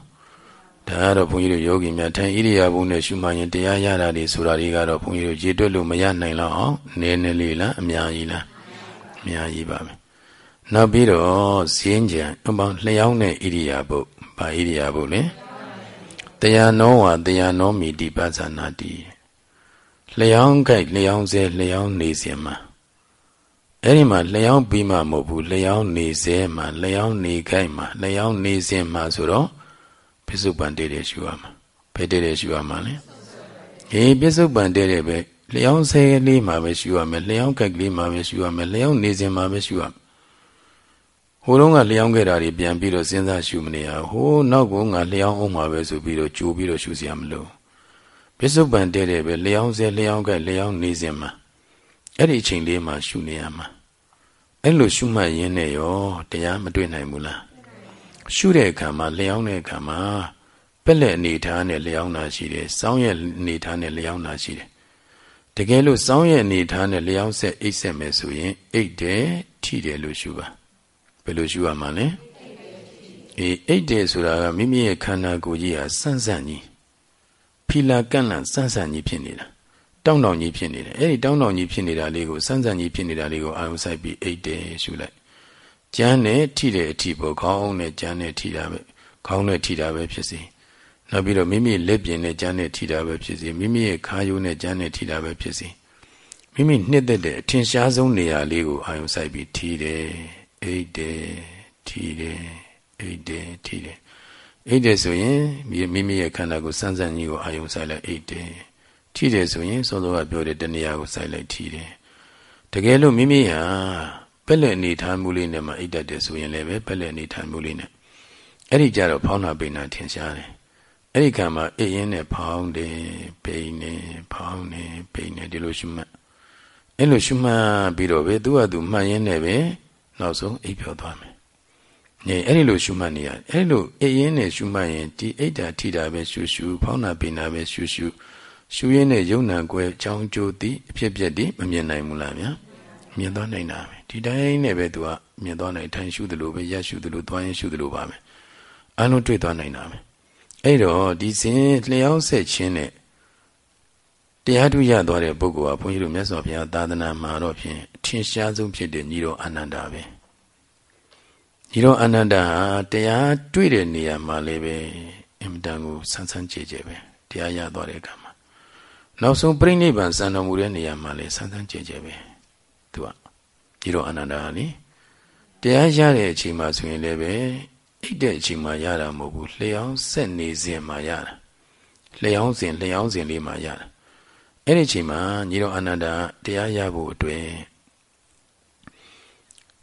ဒါကတော့ဘုန်းကြီးတို့ယောဂီများထိုင်ဣရိယာပုနဲ့ရှုမှရင်တရားရတာတွေဆိုတာတွေကတော့ဘုန်းကြီးတို့ရေတွက်လို့မရနိုင်တော့အောင်နည်းနည်းလေးလားအများကြီးလားအများကြီးပါပဲ နောက်ပြီးတော့ဇင်းကြံအပေါင်းလျှောင်းတဲ့ဣရိယာပုဗာဣရိယာပုလေတရားနောဝတရားနောမိတိပဇာနာတိလျှောင်းကြိုက်လျှောင်းစေလျှောင်းနေစဉ်မှာအဲ့ဒီမှာလျှောင်းပြီးမှမဟုတ်ဘူးလျှောင်းနေစေမှာလျှောင်းနေကြိုက်မှာလျှောင်းနေစဉ်မှာဆိုတော့ပစ္စုပန်တည်းတည်းရှုရမှာဘယ်တည်းတည်းရှုရမှာလဲဟေးပစ္စုပန်တည်းတည်းပဲလျှောင်းစေလေးမှာပဲရှုရမယ်လျှောင်းကြိုက်ကလေးမှာပဲရှုရမယ်လျှောင်းနေစဉ်မှာပဲရှုရမယ် ဟိုတုန်းကလျှောင်းခဲ့တာတွေပြန်ပြီးတော့စဉ်းစားရှုမနေရဟိုနောက်ကငါလျှောင်းအောင်မှာပဲဆိုပြီးတော့ကြိုးပြီးတော့ရှုစရာမလိုပစ္စုပန်တည်းတည်းပဲလျှောင်းစေလျှောင်းကြိုက်လျှောင်းနေစဉ်မှာအဲ့ဒီအချိန်လေးမှာရှုနေရမှာအဲ့လိုရှုမှတ်ရင်းနဲ့ရောတရားမတွေ့နိုင်ဘူးလားရှုတဲ့အခါမှာလျှောင်းတဲ့အခါမှာပက်လက်အနေထားနဲ့လျှောင်းတာရှိတယ်စောင်းရဲ့အနေထားနဲ့လျှောင်းတာရှိတယ်တကယ်လို့စောင်းရဲ့အနေထားနဲ့လျှောင်းဆက်အိတ်ဆက်မယ်ဆိုရင်အိတ်တယ်ထိတယ်လို့ရှုပါ ဘယ်လိုရှုရမှာလဲအေးအိတ်တယ်ဆိုတာကမိမိရဲ့ခန္ဓာကိုယ်ကြီးဟာစန့်စန့်ကြီးဖီလာကန့်လန့်စန့်စန့်ကြီးဖြစ်နေတာတောင်းတောင်းကြီးဖြစ်နေတယ်အဲ့ဒီတောင်းတောင်းကြီးဖြစ်နေတာလေးကိုစမ်းစမ်းကြီးဖြစ်နေတာလေးကိုအာရုံစိုက်ပြီးအိတ်တယ်ရှုလိုက်ကျမ်းနဲ့ထိတဲ့အထိပေါ်ခေါင်းနဲ့ကျမ်းနဲ့ထိတာပဲခေါင်းနဲ့ထိတာပဲဖြစ်စီနောက်ပြီးတော့မိမိလက်ပြင်နဲ့ကျမ်းနဲ့ထိတာပဲဖြစ်စီမိမိရဲ့ခါယိုးနဲ့ကျမ်းနဲ့ထိတာပဲဖြစ်စီမိမိနှစ်သက်တဲ့အထင်ရှားဆုံးနေရာလေးကိုအာရုံစိုက်ပြီးထိတယ် အိတ်တယ်ထိတယ်အိတ်တယ်ထိတယ်အိတ်တယ်ဆိုရင်မိမိရဲ့ခန္ဓာကိုစမ်းစမ်းကြီးကိုအာရုံစိုက်လိုက်အိတ်တယ်ထိတယ်ဆိုရင်စောစောကပြောတဲ့တဏှာကိုစိုက်လိုက်ထိတယ်တကယ်လို့မိမိဟာပက်လက်အနေထားမှုလေးနဲ့မှအိတ်တတ်တယ်ဆိုရင်လည်းပဲပက်လက်အနေထားမှုလေးနဲ့အဲ့ဒီကြတော့ဖောင်းနာပိန်နာထင်ရှားတယ်အဲ့ဒီကံမှာအိတ်ရင်းနဲ့ဖောင်းတယ်ပိန်နေဖောင်းနေပိန်နေဒီလိုရှုမှတ်အဲ့လိုရှုမှတ်ပြီးတော့ပဲသူ့ဟာသူမှတ်ရင်းနဲ့ပဲ နောက်ဆုံးအိပ်ပြောသွားမယ်။နေအဲ့ဒီလိုရှုမှတ်နေရတယ်။အဲ့ဒီလိုအိပ်ရင်းနဲ့ရှုမှတ်ရင်ဒီအိတ်တာထိတာပဲရှုရှုဖောင်းနာပိန်နာပဲရှုရှုရှုရင်းနဲ့ယုံနာကွယ်ချောင်းကျိုးသည်အဖြစ်ပြက်သည်မမြင်နိုင်ဘူးလားဗျာမြင်သွားနိုင်တာပဲဒီတိုင်းနဲ့ပဲသူကမြင်သွားနိုင်ထိုင်ရှုသလိုပဲရရှုသလိုသွားရင်ရှုသလိုပါပဲအလုံးတွေ့သွားနိုင်တာပဲအဲ့တော့ဒီစဉ်လျှောင်းဆက်ခြင်းနဲ့ တရားထုရသွားတဲ့ပုဂ္ဂိုလ်ဟာဘုန်းကြီးတို့မြတ်စွာဘုရားသာသနာမှာတော့ဖြင့်အထင်ရှားဆုံးဖြစ်တဲ့ညီတော်အာနန္ဒာပဲညီတော်အာနန္ဒာဟာတရားတွေ့တဲ့နေရာမှာလည်းပဲအင်မတန်ကိုဆန်းဆန်းကြဲကြဲပဲတရားရသွားတဲ့အခါမှာနောက်ဆုံးပြိဋိဘံစံတော်မူတဲ့နေရာမှာလေဆန်းဆန်းကြဲကြဲပဲသူကဒီတော့အနန္တဟာလေတရားရတဲ့အချိန်မှာဆိုရင်လည်းပဲအိတ်တဲ့အချိန်မှာရတာမဟုတ်ဘူးလျှောင်းဆက်နေစဉ်မှာရတာလျှောင်းစဉ်လျှောင်းစဉ်လေးမှာရတာ အဲ့ဒီအချိန်မှာညီတော်အနန္ဒတရားရဖို့အတွက်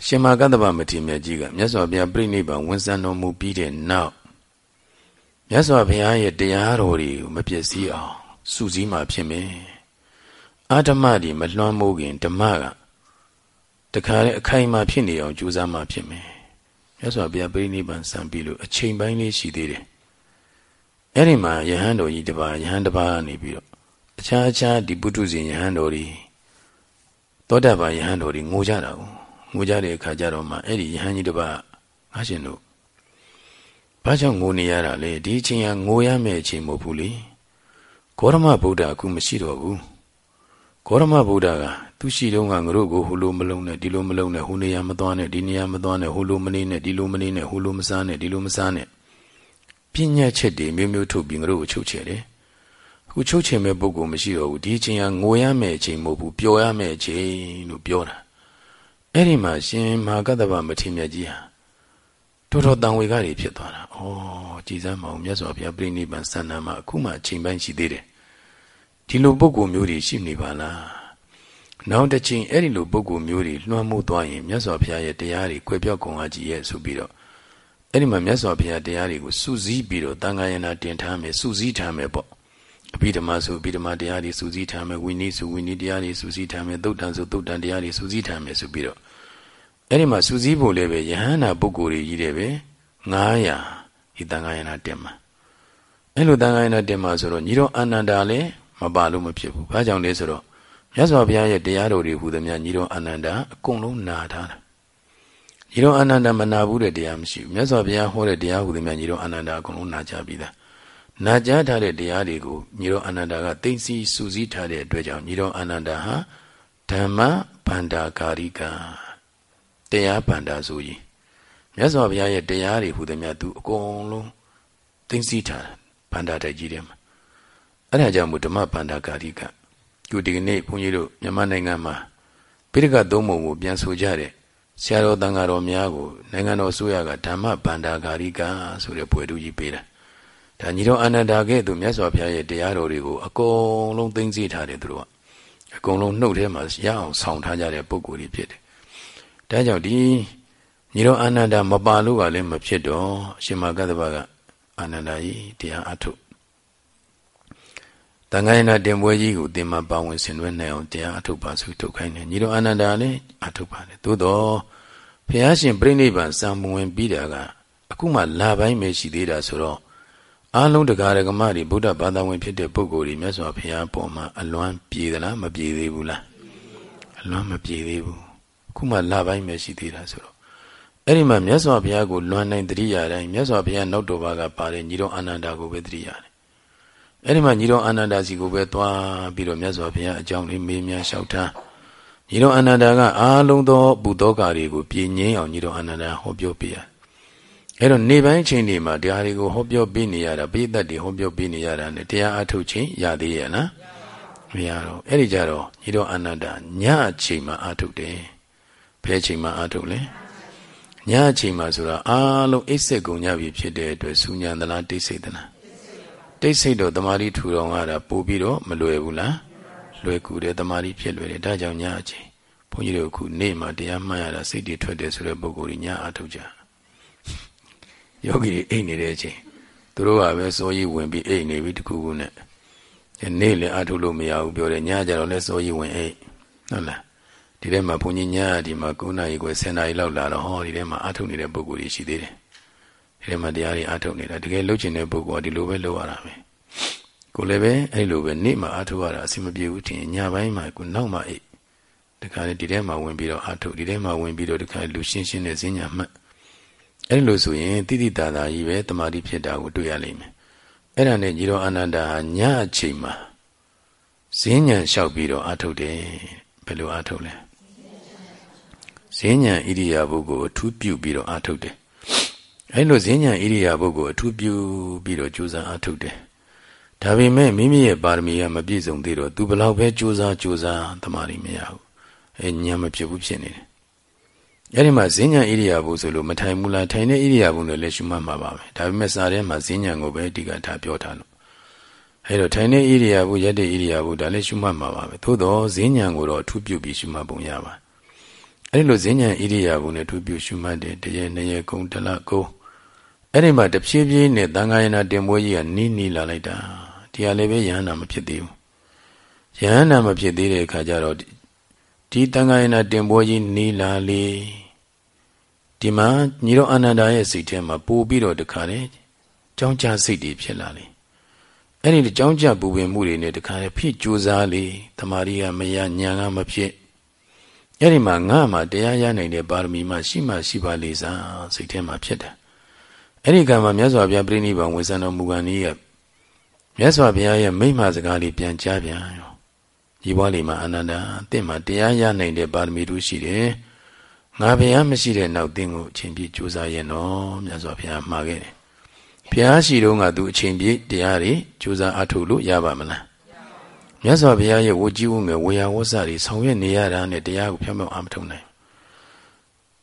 ရှင်မာကတ္တဗမထေရမြတ်ကြီးကမြတ်စွာဘုရားပြိဋိဘံဝန်ဆံတော်မူပြီးတဲ့နောက်မြတ်စွာဘုရားရဲ့တရားတော်တွေကိုမပြည့်စည်အောင်စူးစီးမှဖြစ်မယ်အာဓမ္မဒီမလွှမ်းမိုးခင်ဓမ္မကတခါလေအခိုင်အမာဖြစ်နေအောင်ကြိုးစားမှဖြစ်မယ်မြတ်စွာဘုရားပြိဋိဘံစံပြီးလို့အချိန်ပိုင်းလေးရှိသေးတယ်အဲ့ဒီမှာယဟန်တော်ကြီးတပါးယဟန်တပါးနေပြီးတော့ အခြားအခြားဒီပုထုဇဉ်ယဟန်တော်ကြီးသောတာပန်ယဟန်တော်ကြီးငိုကြတာကိုငိုကြတဲ့အခါကျတော့မှအဲ့ဒီယဟန်ကြီးတပါးငါရှင်တို့ဘာကြောင့်ငိုနေရတာလဲဒီအချိန်ကငိုရမယ့်အချိန်မဟုတ်ဘူးလေဂေါရမဗုဒ္ဓအခုမရှိတော့ဘူးဂေါရမဗုဒ္ဓကသူရှိတုန်းကငါတို့ကိုဟိုလိုမလုံးနဲ့ဒီလိုမလုံးနဲ့ဟိုနေရာမသွားနဲ့ဒီနေရာမသွားနဲ့ဟိုလိုမနေနဲ့ဒီလိုမနေနဲ့ဟိုလိုမစားနဲ့ဒီလိုမစားနဲ့ပညာချက်တွေမျိုးမျိုးထုတ်ပြီးငါတို့ကိုချုပ်ချယ်တယ် အခုချုပ်ချယ်မဲ့ပုဂ္ဂိုလ်မရှိတော့ဘူးဒီအချိန်ကငိုရမယ့်အချိန်မဟုတ်ဘူးပျော်ရမယ့်အချိန်လို့ပြောတာအဲ့ဒီမှာရှင်မဟာကတ္တဗမထေရမြတ်ကြီးဟာတော်တော်တန်ဝေကတွေဖြစ်သွားတာ။ဩကြည်စမ်းမအောင်မြတ်စွာဘုရားပြိဋိဘံစံနာမှာအခုမှအချိန်ပိုင်းရှိသေးတယ်။ဒီလိုပုဂ္ဂိုလ်မျိုးတွေရှိနေပါလား။နောက်တစ်ချိန်အဲ့ဒီလိုပုဂ္ဂိုလ်မျိုးတွေလွှမ်းမိုးသွားရင်မြတ်စွာဘုရားရဲ့တရားတွေကွယ်ပြောက်ကုန်အကြီးရဲ့ဆိုပြီးတော့အဲ့ဒီမှာမြတ်စွာဘုရားတရားတွေကိုစူးစီးပြီးတော့တန်ခါယနာတင်ထားမယ်စူးစီးထားမယ်ပေါ့။ အဘိဓမ္မာဆိုအဘိဓမ္မာတရားတွေစူးစီးထားမယ်ဝိနည်းဆိုဝိနည်းတရားတွေစူးစီးထားမယ်သုတ်တန်ဆိုသုတ်တန်တရားတွေစူးစီးထားမယ်ဆိုပြီးတော့အဲ့ဒီမှာစူးစီးဖို့လည်းပဲယဟန္တာပုဂ္ဂိုလ်တွေကြီးတယ်ပဲ900ဒီတန်ခါယနာတင်မှာအဲ့လိုတန်ခါယနာတင်မှာဆိုတော့ညီတော်အာနန္ဒာလည်းမပါလို့မဖြစ်ဘူးဘာကြောင့်လဲဆိုတော့မြတ်စွာဘုရားရဲ့တရားတော်တွေဟူသည်များညီတော်အာနန္ဒာအကုန်လုံးနာထားတာညီတော်အာနန္ဒာမနာဘူးတဲ့တရားမရှိဘူးမြတ်စွာဘုရားဟောတဲ့တရားဟူသည်များညီတော်အာနန္ဒာအကုန်လုံးနာကြပြီးသား နာကြားထားတဲ့တရားတွေကိုညီတော်အာနန္ဒာကသိသိစူးစီးထားတဲ့အတွက်ကြောင့်ညီတော်အာနန္ဒာဟာဓမ္မဗန္တာကာရိကတရားဗန္တာဆိုကြီးမြတ်စွာဘုရားရဲ့တရားတွေဟူသည်များသူအကုန်လုံးသိသိထားဗန္တာတိုက်ကြီးတယ်မှာအဲ့ဒါကြောင့်မို့ဓမ္မဗန္တာကာရိကခုဒီကနေ့ဘုန်းကြီးတို့မြန်မာနိုင်ငံမှာပိဋကသုံးပုံကိုပြန်ဆိုကြတဲ့ဆရာတော်တန်ဃာတော်များကိုနိုင်ငံတော်အစိုးရကဓမ္မဗန္တာဂါရိကဆိုတဲ့ပွဲတူကြီးပေးတာ ဒါညီတော်အာနန္ဒာကဲ့သို့မြတ်စွာဘုရားရဲ့တရားတော်တွေကိုအကုန်လုံးသိသိထားတယ်သူတို့ကအကုန်လုံးနှုတ်ထဲမှာရအောင်ဆောင်းထားကြတဲ့ပုံကိုယ်တွေဖြစ်တယ်ဒါကြောင့်ဒီညီတော်အာနန္ဒာမပါလို့ကလည်းမဖြစ်တော့အရှင်မဂ္ဂတပကအာနန္ဒာကြီးတရားအထုတ်တန်ခိုင်းနာတင်ပွဲကြီးကိုတင်မပါဝင်ဆင်နွှဲနိုင်အောင်တရားအထုတ်ပါဆိုထုတ်ခိုင်းတယ်ညီတော်အာနန္ဒာလည်းအထုတ်ပါတယ်သို့တော့ဘုရားရှင်ပြိဋိဘံစံမဝင်ပြီးတာကအခုမှလာပိုင်းပဲရှိသေးတာဆိုတော့ အားလုံးတရားဓမ္မတွေဗုဒ္ဓဘာသာဝင်ဖြစ်တဲ့ပုဂ္ဂိုလ်တွေမြတ်စွာဘုရားပေါ်မှာအလွမ်းပြေသလားမပြေသေးဘူးလားအလွမ်းမပြေသေးဘူးအခုမှလာပိုင်းပဲရှိသေးတာဆိုတော့အဲ့ဒီမှာမြတ်စွာဘုရားကိုလွမ်းနိုင်တတိယတိုင်းမြတ်စွာဘုရားနောက်တော်ဘာကပါတယ်ညီတော်အာနန္ဒာကိုပဲတတိယတယ်အဲ့ဒီမှာညီတော်အာနန္ဒာစီကိုပဲသွားပြီးတော့မြတ်စွာဘုရားအကြောင်းလေးမေးမြန်းလျှောက်ထားညီတော်အာနန္ဒာကအားလုံးသောဘုသောကာတွေကိုပြင်းငင်းအောင်ညီတော်အာနန္ဒာဟောပြောပေးရ အဲ့တော့နေပိုင်းချိန်တွေမှာတရားတွေကိုဟောပြောပေးနေရတာပိဋကတ်တွေဟောပြောပေးနေရတာ ਨੇ တရားအထုတ်ခြင်းရသေးရဲ့လားမရတော့အဲ့ဒီကြတော့ညီတော်အာနန္ဒာညအချိန်မှာအထုတ်တယ်ဘယ်ချိန်မှာအထုတ်လဲညအချိန်မှာဆိုတာအားလုံးအိတ်ဆက်ကုန်ကြပြီဖြစ်တဲ့အတွက်စူညာသလားတိတ်ဆိတ်သလားတိတ်ဆိတ်တော့တမာတိထူတော်ကတာပို့ပြီးတော့မလွယ်ဘူးလားလွယ်ကူတယ်တမာတိဖြစ်လွယ်တယ်ဒါကြောင့်ညအချိန်ဘုန်းကြီးတို့အခုနေ့မှာတရားမှတ်ရတာစိတ်တွေထွက်တယ်ဆိုတဲ့ပုံကိုယ်ကြီးညအထုတ်ကြ ယောဂီအိတ်နေတဲ့အချိန်သူတို့ကပဲစောကြီးဝင်ပြီးအိတ်နေပြီတခုခုနဲ့နေ့လည်းအထုတ်လို့မရဘူးပြောတယ်ညကြတော့လည်းစောကြီးဝင်အိတ်ဟုတ်လားဒီထဲမှာဘုန်းကြီးညဒီမှာ9နာရီခွဲ10နာရီလောက်လာတော့ဟောဒီထဲမှာအထုတ်နေတဲ့ပုံကိုယ်ကြီးရှိသေးတယ်ဒီထဲမှာတရားတွေအထုတ်နေတာတကယ်လှုပ်ချင်တဲ့ပုဂ္ဂိုလ်ကဒီလိုပဲလုပ်ရတာပဲကိုလည်းပဲအဲ့လိုပဲနေ့မှာအထုတ်ရတာအဆင်မပြေဘူးထင်ညပိုင်းမှာကိုနောက်မှအိတ်တခါလေဒီထဲမှာဝင်ပြီးတော့အထုတ်ဒီထဲမှာဝင်ပြီးတော့တခါလူရှင်းရှင်းနဲ့ဈဉ္ညာမှတ် အဲ့လိုဆိုရင်တိတိတာတာကြီးပဲတမာတိဖြစ်တာကိုတွေ့ရလိမ့်မယ်အဲ့ဒါနဲ့ညီတော်အာနန္ဒာဟာညအချိန်မှာဈဉ္ညာလျှောက်ပြီးတော့အထုတ်တယ်ဘယ်လိုအထုတ်လဲဈဉ္ညာဣရိယာပုကိုအထူးပြုပြီးတော့အထုတ်တယ်အဲလိုဈဉ္ညာဣရိယာပုကိုအထူးပြုပြီးတော့ကြိုးစားအားထုတ်တယ်။ဒါပေမဲ့မိမိရဲ့ပါရမီကမပြည့်စုံသေးတော့သူဘလောက်ပဲကြိုးစားကြိုးစားတမာရီမရဘူး။အဲညံမဖြစ်ဘူးဖြစ်နေတယ်။ အဲဒီမှာဈဉ္ညာဣရိယာပုဆိုလို့မထိုင်ဘူးလားထိုင်တဲ့ဣရိယာပုနဲ့လည်းရှုမှတ်မှာပါပဲ။ဒါပေမဲ့စာထဲမှာဈဉ္ညာကိုပဲအဓိကထားပြောထားလို့အဲတော့ထိုင်တဲ့ဣရိယာပုရက်တဲ့ဣရိယာပုဒါလည်းရှုမှတ်မှာပါပဲ။သို့တော့ဈဉ္ညာကိုတော့အထူးပြုပြီးရှုမှတ်ပုံရပါ။အဲဒီလိုဈဉ္ညာဣရိယာပုနဲ့ထူးပြုရှုမှတ်တယ်တရေနှစ်ရေကုံတလကုံအဲ့ဒီမှာတဖြည်းဖြည်းနဲ့သံဃာယနာတင်ပွဲကြီးကနီးနီးလာလိုက်တာဒီဟာလည်းပဲယဟန္တာမဖြစ်သေးဘူးယဟန္တာမဖြစ်သေးတဲ့အခါကျတော့ ဒီသံဃာယနာတင်ပွဲကြီးနီးလာလေဒီမှာညီတော်အာနန္ဒာရဲ့စိတ်ထဲမှာပို့ပြီးတော့တခါလေကြောင်းကြစိတ်တွေဖြစ်လာလေအဲ့ဒီကြောင်းကြပူပင်မှုတွေနဲ့တခါလေဖြစ်ကြိုးစားလေတမာရီကမရညာကမဖြစ်အဲ့ဒီမှာငါ့မှာတရားရနိုင်တဲ့ပါရမီမှရှိမှရှိပါလေစားစိတ်ထဲမှာဖြစ်တယ်အဲ့ဒီကံမှာမြတ်စွာဘုရားပြိဋိဘံဝင်ဆံတော်မူကန်ကြီးကမြတ်စွာဘုရားရဲ့မိမ့်မစကားလေးပြန်ကြားပြန်ရော ဒီဘွားလေးမှာအနန္တတင့်မှာတရားရနိုင်တဲ့ပါရမီတို့ရှိတယ်ငါဘုရားမရှိတဲ့နောက်တင်းကိုအချိန်ပြည့်ကြိုးစားရဲ့နော်မြတ်စွာဘုရားမှာခဲ့တယ်ဘုရားရှိတော့ကသူအချိန်ပြည့်တရားတွေကြိုးစားအထုတ်လို့ရပါမလားမြတ်စွာဘုရားရဲ့ဝကြည်ဝငယ်ဝေယဝဆတွေဆောင်ရွက်နေရတာနဲ့တရားကိုဖြောင်းဖြောင်းအားမထုတ်နိုင်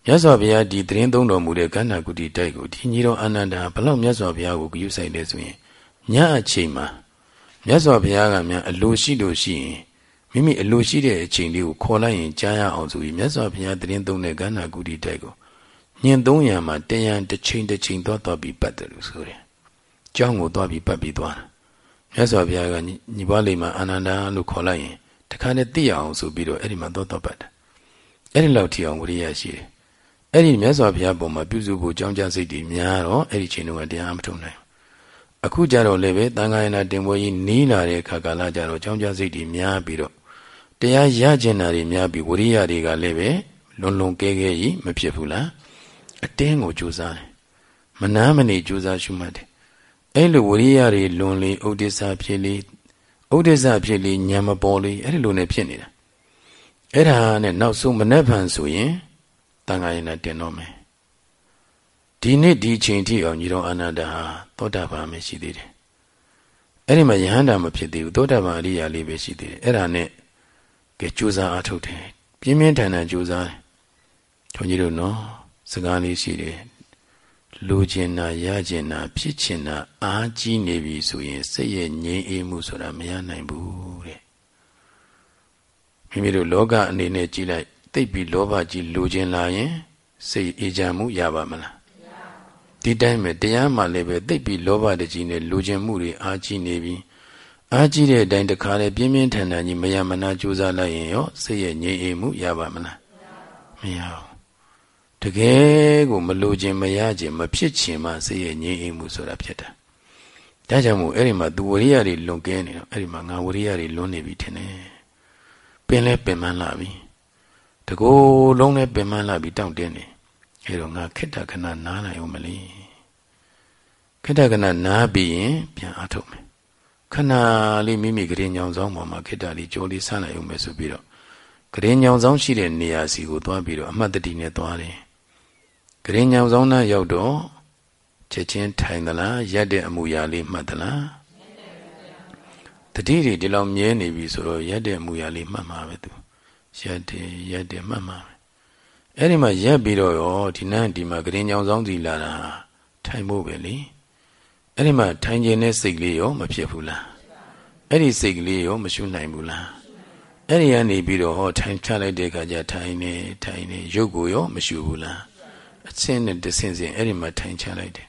မြတ်စွာဘုရားဒီသတင်းသုံးတော်မူတဲ့ကန္နာကုတိတိုက်ကိုဒီညီတော်အာနန္ဒာဘလောက်မြတ်စွာဘုရားကိုဂရုစိုက်လဲဆိုရင်ညအချိန်မှာမြတ်စွာဘုရားကများအလိုရှိလို့ရှိရင် မိမိအလိုရှိတဲ့အချိန်လေးကိုခေါ်လိုက်ရင်ကြားရအောင်ဆိုပြီးမြတ်စွာဘုရားသတင်းသုံးတဲ့ကန္နာကုတိတိုက်ကိုညင်300မှာတရံတစ်ချိန်တစ်ချိန်သွားသွားပြီးပတ်တယ်လို့ဆိုတယ်။ကျောင်းကိုသွားပြီးပတ်ပြီးသွားတာ။မြတ်စွာဘုရားကညီပွားလေးမှာအာနန္ဒာလို့ခေါ်လိုက်ရင်တခါနဲ့သိရအောင်ဆိုပြီးတော့အဲ့ဒီမှာသွားသွားပတ်တယ်။အဲ့ဒီလောက်ထိအောင်ဝိရိယရှိတယ်အဲ့ဒီမြတ်စွာဘုရားပုံမှာပြုစုဖို့ကြောင်းကြစိတ်တွေများတော့အဲ့ဒီချိန်တုန်းကတရားမထုံနိုင်အခုကြတော့လည်းပဲသံဃာယနာတင်ပွဲကြီးနီးလာတဲ့အခါကာလကြတော့ကြောင်းကြစိတ်တွေများပြီးတော့ တရားရကျင်တာတွေများပြီးဝရိယတွေကလည်းပဲလွန်လွန်ကဲကဲကြီးမဖြစ်ဘူးလားအတင်းကိုကြိုးစားတယ်မနာမနေကြိုးစားရှုမှတ်တယ်အဲ့လိုဝရိယတွေလွန်လေဥဒိစ္စဖြစ်လေဥဒိစ္စဖြစ်လေညံမပေါ်လေအဲ့ဒီလိုနဲ့ဖြစ်နေတာအဲ့ဒါနဲ့နောက်ဆုံးမနှက်ဖန်ဆိုရင်တန်ခါရင်နဲ့တင်တော့မယ်ဒီနေ့ဒီချိန်ထိအောင်ညီတော်အာနန္ဒာဟာသောတာပန်ပဲရှိသေးတယ်အဲ့ဒီမှာယဟန္တာမဖြစ်သေးဘူးသောတာပန်အရိယာလေးပဲရှိသေးတယ်အဲ့ဒါနဲ့ ကဲကြိုးစားအားထုတ်တယ်ပြင်းပြင်းထန်ထန်ကြိုးစားတယ်ခွန်ကြီးတို့နော်စကားလေးရှိတယ်လိုချင်တာရချင်တာဖြစ်ချင်တာအားကြီးနေပြီဆိုရင်စိတ်ရဲ့ငြိမ်းအေးမှုဆိုတာမရနိုင်ဘူးတဲ့မိမိတို့လောကအနေနဲ့ကြည်လိုက်သိပြီးလောဘကြီးလိုချင်လာရင်စိတ်အေးချမ်းမှုရပါမလားဒီတိုင်းပဲတရားမှလည်းပဲသိပြီးလောဘတကြီးနဲ့လိုချင်မှုတွေအားကြီးနေပြီ အားကြီးတဲ့အတိုင်းတခါလေပြင်းပြင်းထန်ထန်ကြီးမယမနာကြိုးစားလိုက်ရင်ရောစိတ်ရဲ့ငြိမ်အေးမှုရပါမလားမရဘူးတကယ်ကိုမလိုခြင်းမရခြင်းမဖြစ်ခြင်းမှစိတ်ရဲ့ငြိမ်အေးမှုဆိုတာဖြစ်တာဒါကြောင့်မို့အဲ့ဒီမှာသူဝရိယတွေလွန်ကဲနေတော့အဲ့ဒီမှာငါဝရိယတွေလွန်နေပြီထင်တယ်ပင်လဲပင်မလာပြီတကိုယ်လုံးနဲ့ပင်မလာပြီတောင့်တင်းနေအဲ့တော့ငါခိတ္တခဏနားနိုင်ဦးမလေးခိတ္တခဏနားပြီးရင်ပြန်အထုတ်မယ် ခဏလေးမိမိကလေးညောင်ဆောင်ပေါ်မှာခိတ္တလေးကြိုးလေးဆန်းလိုက်ဦးမယ်ဆိုပြီးတော့ကလေးညောင်ဆောင်ရှိတဲ့နေရာစီကိုသွားပြီးတော့အမှတ်တတိနဲ့သွားတယ်ကရင်ညောင်ဆောင်သားရောက်တော့ချက်ချင်းထိုင်သလားရက်တဲ့အမူအရာလေးမှတ်သလားတတိတွေဒီလောက်မြဲနေပြီဆိုတော့ရက်တဲ့အမူအရာလေးမှတ်မှာပဲသူရက်တယ်ရက်တယ်မှတ်မှာပဲအဲ့ဒီမှာရက်ပြီးတော့ရောဒီနန်းဒီမှာကရင်ညောင်ဆောင်စီလာတာထိုင်ဖို့ပဲလေ အဲ့ဒီမှာထိုင်ခြင်းနဲ့စိတ်လေးရောမဖြစ်ဘူးလားအဲ့ဒီစိတ်ကလေးရောမရှုနိုင်ဘူးလားအဲ့ဒီကနေပြီးတော့ဟောထိုင်ချလိုက်တဲ့အခါကျထိုင်နေထိုင်နေရုပ်ကိုရောမရှုဘူးလားအဆင်းနဲ့တဆင်းစင်အဲ့ဒီမှာထိုင်ချလိုက်တယ်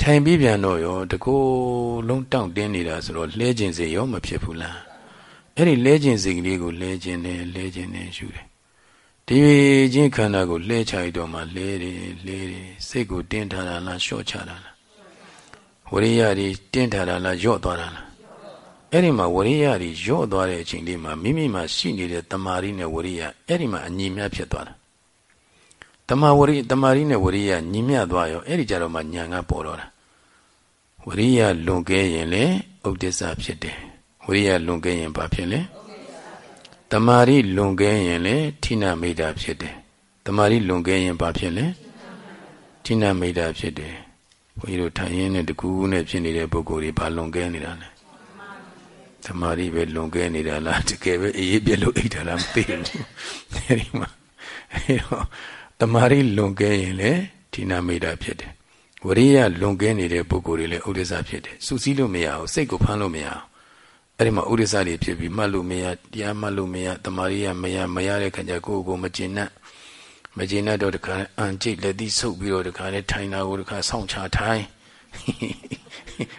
ထိုင်ပြီးပြန်တော့ရောတကူလုံးတောင့်တင်းနေတာဆိုတော့လဲကျင်စေရောမဖြစ်ဘူးလားအဲ့ဒီလဲကျင်စိတ်ကလေးကိုလဲကျင်တယ်လဲကျင်တယ်ယူတယ်ဒီချင်းခန္ဓာကိုလဲချလိုက်တော့မှလဲတယ်လဲတယ်စိတ်ကိုတင်းထားတာလားလျှော့ချတာလား ဝရိယတွေတင်းထားတာလားယော့သွားတာလားအဲ့ဒီမှာဝရိယတွေယော့သွားတဲ့အချိန်လေးမှာမိမိမှာရှိနေတဲ့တမာရီနဲ့ဝရိယအဲ့ဒီမှာအညီမြဖြစ်သွားတာတမဝရိတမာရီနဲ့ဝရိယညီမျှသွားရောအဲ့ဒီကြတော့မှညာကပေါ်တော့တာဝရိယလွန်ကဲရင်လေဥဒိစ္စဖြစ်တယ်ဝရိယလွန်ကဲရင်ဘာဖြစ်လဲတမာရီလွန်ကဲရင်လေဌိနမိတ်တာဖြစ်တယ်တမာရီလွန်ကဲရင်ဘာဖြစ်လဲဌိနမိတ်တာဖြစ်တယ် ဘုန်းကြီးတို့ထိုင်ရင်းနဲ့တကူးနဲ့ဖြစ်နေတဲ့ပုဂ္ဂိုလ်တွေဘာလွန်ကဲနေတာလဲတမာရီပဲလွန်ကဲနေတာလားတကယ်ပဲအေးပြက်လို့အိတ်တာလားမသိဘူးအဲဒီမှာအဲတော့တမာရီလွန်ကဲရင်လည်းဌိနမိတ်တာဖြစ်တယ်ဝရိယလွန်ကဲနေတဲ့ပုဂ္ဂိုလ်တွေလည်းဥဒိစ္စဖြစ်တယ်စူးစီးလို့မရဘူးစိတ်ကိုဖမ်းလို့မရဘူးအဲ့ဒီမှာဥဒိစ္စတွေဖြစ်ပြီးမှတ်လို့မရတရားမှတ်လို့မရတမာရီယမရမရတဲ့ခါကျကိုယ့်ကိုမကျေနပ် မကျေနပ်တော့တခါအန်ကြိတ်လက်သီးဆုပ်ပြီးတော့တခါလဲထိုင်တာကိုတခါဆောင်းချထိုင်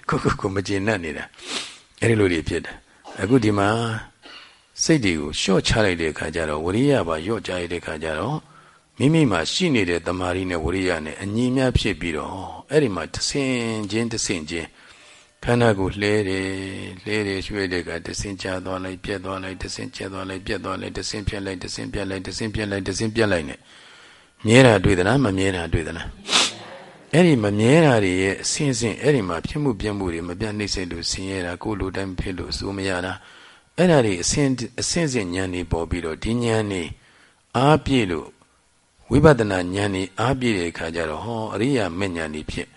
ကိုကိုကိုမကျေနပ်နေတာအဲ့ဒီလိုတွေဖြစ်တယ်အခုဒီမှာစိတ်တွေကိုလျှော့ချလိုက်တဲ့အခါကျတော့ဝရိယပါလျော့ချလိုက်တဲ့အခါကျတော့မိမိမှာရှိနေတဲ့တမာရီနဲ့ဝရိယနဲ့အညီများဖြစ်ပြီးတော့အဲ့ဒီမှာတဆင်ချင်းတဆင်ချင်းခန္ဓာကိုလှဲတယ်လှဲတယ်ရွှေ့တယ်ကတဆင်ချသွားလိုက်ပြက်သွားလိုက်တဆင်ကျက်သွားလိုက်ပြက်သွားလိုက်တဆင်ပြက်လိုက်တဆင်ပြက်လိုက်တဆင်ပြက်လိုက်တဆင်ပြက်လိုက်နဲ့ မြဲတာတွေ့သလားမမြဲတာတွေ့သလားအဲ့ဒီမမြဲတာတွေရဲ့အစဉ်အစဉ်အဲ့ဒီမှာဖြစ်မှုပြမှုတွေမပြတ်နှိမ့်စိတ်လို့ဆင်းရဲတာကိုယ်လိုတိုင်းဖြစ်လို့စိုးမရတာအဲ့ဒါတွေအစဉ်အစဉ်စဉ်ဉာဏ်တွေပေါ်ပြီးတော့ဒီဉာဏ်တွေအားပြည့်လို့ဝိပဿနာဉာဏ်တွေအားပြည့်တဲ့အခါကျတော့ဟောအရိယာမေဉာဏ်တွေဖြစ်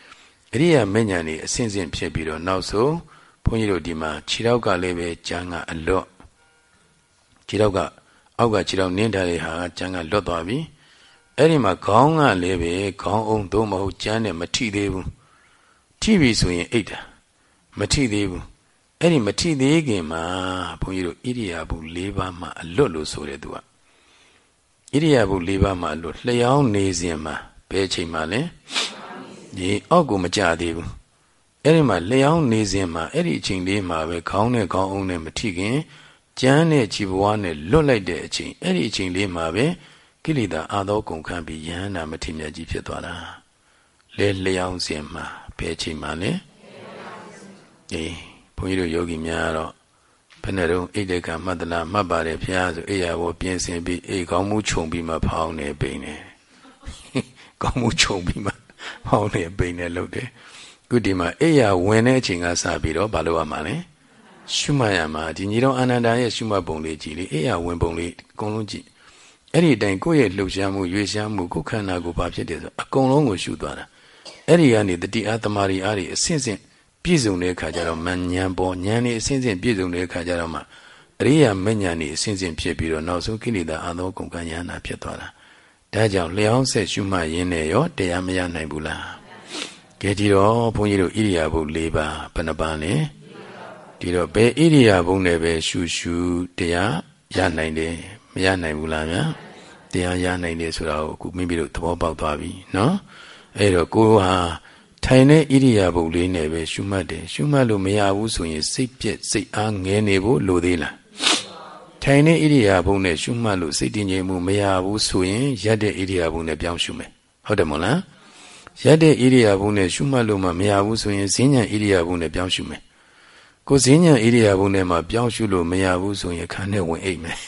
အရိယာမေဉာဏ်တွေအစဉ်စဉ်ဖြစ်ပြီးတော့နောက်ဆုံးဘုန်းကြီးတို့ဒီမှာခြေထောက်ကလည်းပဲကျန်းကအလော့ခြေထောက်ကအောက်ကခြေထောက်နင်းထားတဲ့ဟာကျန်းကလွတ်သွားပြီ။ အဲ့ဒီမှာခေါင်းကလည်းပဲခေါင်းအောင်သို့မဟုတ်ကျန်းနဲ့မထိသေးဘူးထိပြီဆိုရင်အိတ်တာမထိသေးဘူးအဲ့ဒီမထိသေးခင်မှာဘုန်းကြီးတို့ဣရိယာပု၄ပါးမှအလွတ်လို့ဆိုတယ်သူကဣရိယာပု၄ပါးမှာလို့လျှောင်းနေစဉ်မှာဘယ်ချိန်မှလဲဒီအောက်ကိုမကြသေးဘူးအဲ့ဒီမှာလျှောင်းနေစဉ်မှာအဲ့ဒီအချိန်လေးမှာပဲခေါင်းနဲ့ခေါင်းအုံးနဲ့မထိခင်ကြမ်းနဲ့ကြည်ဘွားနဲ့လွတ်လိုက်တဲ့အချိန်အဲ့ဒီအချိန်လေးမှာပဲ ကိလေသာအာသောကုန်ခံပြီးယဟန္တာမထိမြတ်ကြီးဖြစ်သွားတာလဲလျှောင်းစဉ်မှာဘယ်ချိန်မှလဲအေးဘုန်းကြီးတို့ယောဂီများတော့ဘယ်နဲ့တော့အိတ်တဲ့ကမှတ်သလားမှတ်ပါတယ်ဖះဆိုအိယာဘောပြင်ဆင်ပြီးအိတ်ကောင်းမှုခြုံပြီးမှဖောင်းနေပိနေကောင်းမှုခြုံပြီးမှဟောင်းနေပိန်နေလို့တယ်ခုဒီမှာအိယာဝင်တဲ့အချိန်ကစပြီးတော့ဘာလို့ရမှာလဲရှုမှတ်ရမှာဒီညီတော်အာနန္ဒာရဲ့ရှုမှတ်ပုံလေးကြည့်လေအိယာဝင်ပုံလေးအကုန်လုံးကြည့် အဲ့ဒီတိုင်ကိုယ့်ရဲ့လှုပ်ရှားမှုရွေရှားမှုကိုယ်ခန္ဓာကိုဘာဖြစ်တယ်ဆိုအကုန်လုံးကိုရှုသွားတာအဲ့ဒီကနေတတိအားတမာရီအားတွေအဆင့်ဆင့်ပြည့်စုံတဲ့အခါကျတော့မဉဏ်ပေါ်ဉာဏ်นี่အဆင့်ဆင့်ပြည့်စုံတဲ့အခါကျတော့မှအရိယာမဉဏ်นี่အဆင့်ဆင့်ဖြစ်ပြီးတော့နောက်ဆုံးကိလေသာအသောကုန်ကဉာဏ်နာဖြစ်သွားတာဒါကြောင့်လျောင်းဆက်ရှုမှတ်ရင်းနဲ့ရောတရားမရနိုင်ဘူးလားကဲဒီတော့ဘုန်းကြီးတို့ဣရိယာပု၄ပါးဘယ်နှပါးလဲဒီတော့ဘယ်ဣရိယာပုနဲ့ပဲရှုရှုတရားရနိုင်တယ်မ ရနိုင်ဘူးလားဗျာတရားရနိုင်တယ်ဆိုတာကိုအခုမိမိတို့သဘောပေါက်သွားပြီနော်အဲ့တော့ကိုဟာထိုင်တဲ့ဣရိယာပုလေးနဲ့ပဲရှုမှတ်တယ်ရှုမှတ်လို့မရဘူးဆိုရင်စိတ်ပြက်စိတ်အားငဲနေဖို့လိုသေးလားထိုင်တဲ့ဣရိယာပုနဲ့ရှုမှတ်လို့စိတ်တည်ငြိမ်မှုမရဘူးဆိုရင်ရက်တဲ့ဣရိယာပုနဲ့ပြောင်းရှုမယ်ဟုတ်တယ်မဟုတ်လားရက်တဲ့ဣရိယာပုနဲ့ရှုမှတ်လို့မှမရဘူးဆိုရင်ဈဉ္ဉံဣရိယာပုနဲ့ပြောင်းရှုမယ်ကိုဈဉ္ဉံဣရိယာပုနဲ့မှပြောင်းရှုလို့မရဘူးဆိုရင်ခန္ဓာဝင်အိတ်မယ်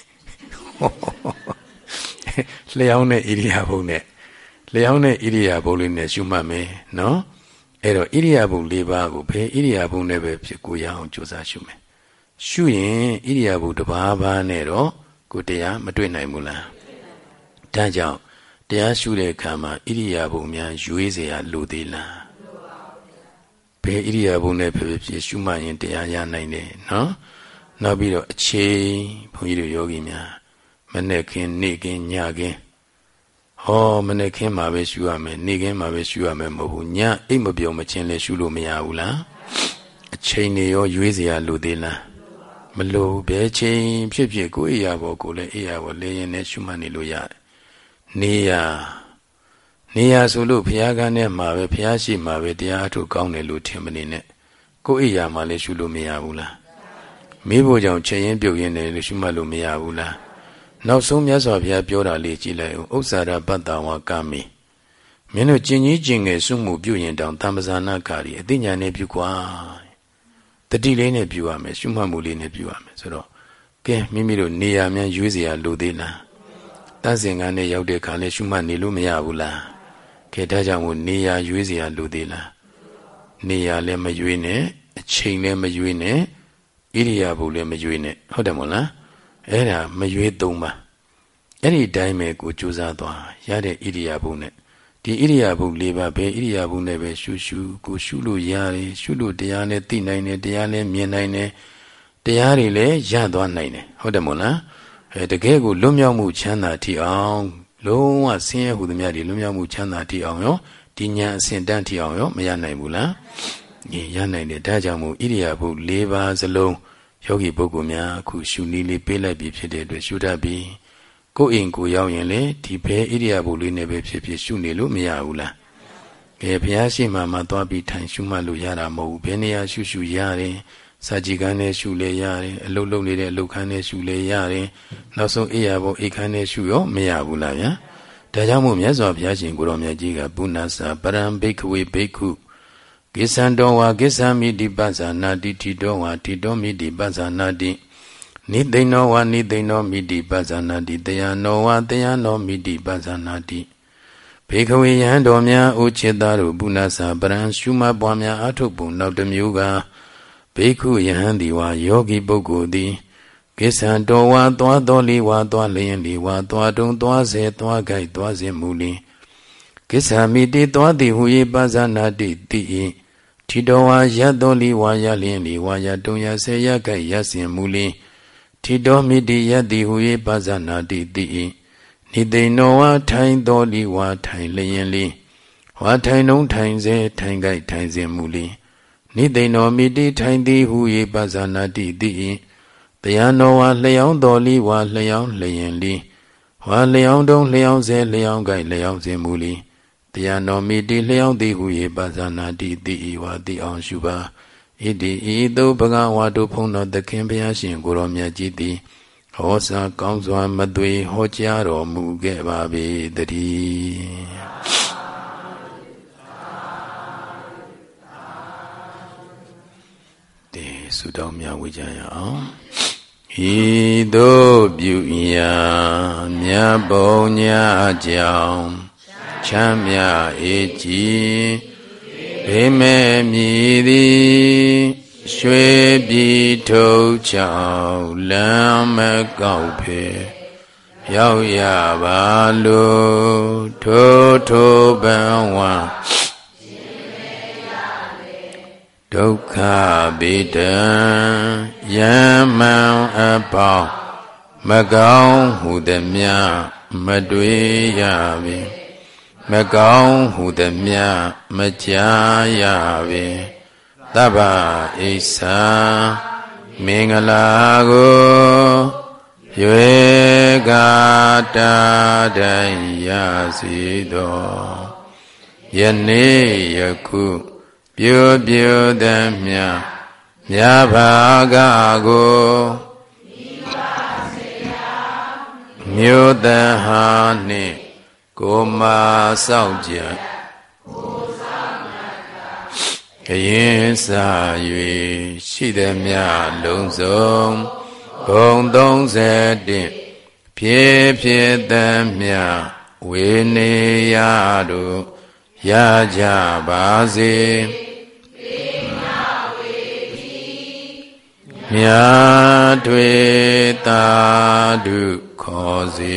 လျှောင်းတဲ့ဣရိယာပုနဲ့လျှောင်းတဲ့ဣရိယာပုလေးနဲ့ရှုမှတ်မယ်နော်အဲ့တော့ဣရိယာပု၄ပါးကိုဘယ်ဣရိယာပုနဲ့ပဲဖြစ်ကိုရအောင်ကြိုးစားရှုမယ်ရှုရင်ဣရိယာပုတစ်ပါးပါးနဲ့တော့ကိုတရားမတွေ့နိုင်ဘူးလားဒါကြောင့်တရားရှုတဲ့အခါမှာဣရိယာပုများရွေးเสียလိုသေးလားဘယ်ဣရိယာပုနဲ့ဖြစ်ဖြစ်ရှုမှရင်တရားရနိုင်တယ်နော်နောက်ပြီးတော့အချိန်ဘုန်းကြီးတို့ယောဂီများ မနေ့ကင်းနေ့ကင်းညကင်းဟောမနေ့ကင်းမှာပဲရှူရမယ်နေ့ကင်းမှာပဲရှူရမယ်မဟုတ်ဘူးညအိတ်မပြုံမချင်းလဲရှူလို့မရဘူးလားအချိန်နေရောရွေးစရာလိုသေးလားမလိုဘဲချင်းဖြစ်ဖြစ်ကိုယ်အရာပေါ်ကိုလည်းအရာပေါ်လဲရင်နဲ့ရှူမှနေလို့ရတယ်နေရာနေရာဆိုလို့ဘုရားကန်းထဲမှာပဲဘုရားရှိမှာပဲတရားထုတ်ကောင်းတယ်လို့ထင်မနေနဲ့ကိုယ်အိယာမှာလည်းရှုလို့မရဘူးလားမိဖို့ကြောင့်ချက်ရင်ပြုတ်ရင်လည်းရှုမှတ်လို့မရဘူးလား နောက်ဆုံးမြတ်စွာဘုရားပြောတာလေးကြည်လိုက်ဦးဥစ္စာရပတ္တဝါကာမိမင်းတို့ကျင်ကြီးကျင်ငယ်စုမှုပြုရင်တောင်သံပဇာနာကာရီအသိဉာဏ်နဲ့ပြုကွာတတိလေးနဲ့ပြုရမယ်ရှုမှတ်မှုလေးနဲ့ပြုရမယ်ဆိုတော့ကဲမိမိတို့နေရာများရွေးစရာလိုသေးလားတန့်စင်ကန်းနဲ့ရောက်တဲ့အခါလဲရှုမှတ်နေလို့မရဘူးလားကဲဒါကြောင့်မို့နေရာရွေးစရာလိုသေးလားနေရာလည်းမရွေးနဲ့အချိန်လည်းမရွေးနဲ့ဣရိယာပုလည်းမရွေးနဲ့ဟုတ်တယ်မို့လား အဲ့ဒါမရွေးသုံးပါအဲ့ဒီတိုင်းပဲကိုကြိုးစားသွားရတဲ့ဣရိယာပုနဲ့ဒီဣရိယာပု၄ပါးပဲဣရိယာပုနဲ့ပဲရှုရှုကိုရှုလို့ရတယ်ရှုလို့တရားနဲ့သိနိုင်တယ်တရားနဲ့မြင်နိုင်တယ်တရားတွေလည်းရသွားနိုင်တယ်ဟုတ်တယ်မို့လားအဲတကယ်ကိုလွတ်မြောက်မှုချမ်းသာထီအောင်လုံးဝဆင်းရဲဟုသမျှတွေလွတ်မြောက်မှုချမ်းသာထီအောင်ရောဒီညာအစဉ်တန်းထီအောင်ရောမရနိုင်ဘူးလားရနိုင်တယ်ဒါကြောင့်မို့ဣရိယာပု၄ပါးစလုံး ယောဂီပုဂ္ဂိုလ်များအခုရှုနည်းလေးပေးလိုက်ပြီးဖြစ်တဲ့အတွက်ရှုတတ်ပြီးကိုယ်အိမ်ကိုရောက်ရင်လေဒီဘဲဣရိယာပုလေးနဲ့ပဲဖြစ်ဖြစ်ရှုနေလို့မရဘူးလားကဲဘုရားရှိမှမှသွားပြီးထိုင်ရှုမှတ်လို့ရတာမဟုတ်ဘူးဘယ်နေရာရှုရှုရတယ်စာကြည်ကန်းနဲ့ရှုလဲရတယ်အလုတ်လုံနေတဲ့အလုတ်ခန်းနဲ့ရှုလဲရတယ်နောက်ဆုံးအိယာဘုအိတ်ခန်းနဲ့ရှုရောမရဘူးလားဗျာဒါကြောင့်မို့မြတ်စွာဘုရားရှင်ကိုရောမြတ်ကြီးကပုဏ္ဏစာပရံဘိက္ခဝေဘိက္ခု ကိသံတော်ဝါကိသမိတိပ္ပဇာနာတိတိတော်ဝါတိတော်မိတိပ္ပဇာနာတိနိသိဏောဝါနိသိဏောမိတိပ္ပဇာနာတိတယနောဝါတယနောမိတိပ္ပဇာနာတိဘေခဝေယံတော်များအိုจิตသားတို့ဘုနာစာပရံရှုမပွားများအထုပ်ပုံနောက်တစ်မျိုးကဘေခုယဟန်ဒီဝါယောဂီပုဂ္ဂိုလ်သည်ကိစ္ဆံတော်ဝါသွားတော်လီဝါသွားလျင်လီဝါသွားတုံသွားစေသွားကြိုက်သွားစေမူလီ ကိစ္ဆာမိတိသွားသည်ဟူ၏ပဇာနာတိတိ၏ထီတော်ဝါရတ်တော်လီဝါရလျင်လီဝါရတုံရစေရကြိုက်ရစင်မူလီထီတော်မိတိယတ်သည်ဟူ၏ပဇာနာတိတိ၏နိသိဏောဝါထိုင်တော်လီဝါထိုင်လျင်လီဝါထိုင်နှုံထိုင်စေထိုင်ကြိုက်ထိုင်စင်မူလီနိသိဏောမိတိထိုင်သည်ဟူ၏ပဇာနာတိတိ၏တရားတော်ဝါလျောင်းတော်လီဝါလျောင်းလျင်လီဝါလျောင်းတုံလျောင်းစေလျောင်းကြိုက်လျောင်းစင်မူလီ တရားတော်မိတိလျောင်းသည်ဟူ၏ပဇာနာတိတိ၏ဝါတိအောင်ရှုပါဣတိဤသို့ဘဂဝါတို့ဖုံးတော်သခင်ဘုရားရှင်ကိုရောမြတ်ကြီးသည်ဟောစာကောင်းစွာမသွေဟောကြားတော်မူခဲ့ပါပေတည်းတေဆုတောင်းမြဝေကြရအောင်ဤသို့ပြုရာမြတ်ဘုံညာကြောင့် ချမ်းမြအေးကြည်ဘေးမဲ့မြည်သည်ရွှေပြည်ထုတ်ချောင်းလမ်းမကောက်ဖေရောက်ရပါလို့ထိုးထိုးပန်းဝါဒုက္ခဗေဒံယမံအပေါင်းမကောင်းဟုသည်မြမတွေ့ရပေ မကောင်းဟုသည်မြမကြားရပေသဗ္ဗဣစ္ဆာမင်္ဂလာကိုရွေကာတာတိုင်ရစီတော်ယနေ့ယခုပြိုပြိုသမျှမြာဘာကကိုမြို့တဟာနှင့် ကိုမာစောင့်ကြခရင်စာ၍ရှိသည်မြလုံးစုံဘုံ31ဖြစ်ဖြစ်သည်မြဝေနေရတို့ရကြပါစေမြာထွေတာဓုခေါ်စေ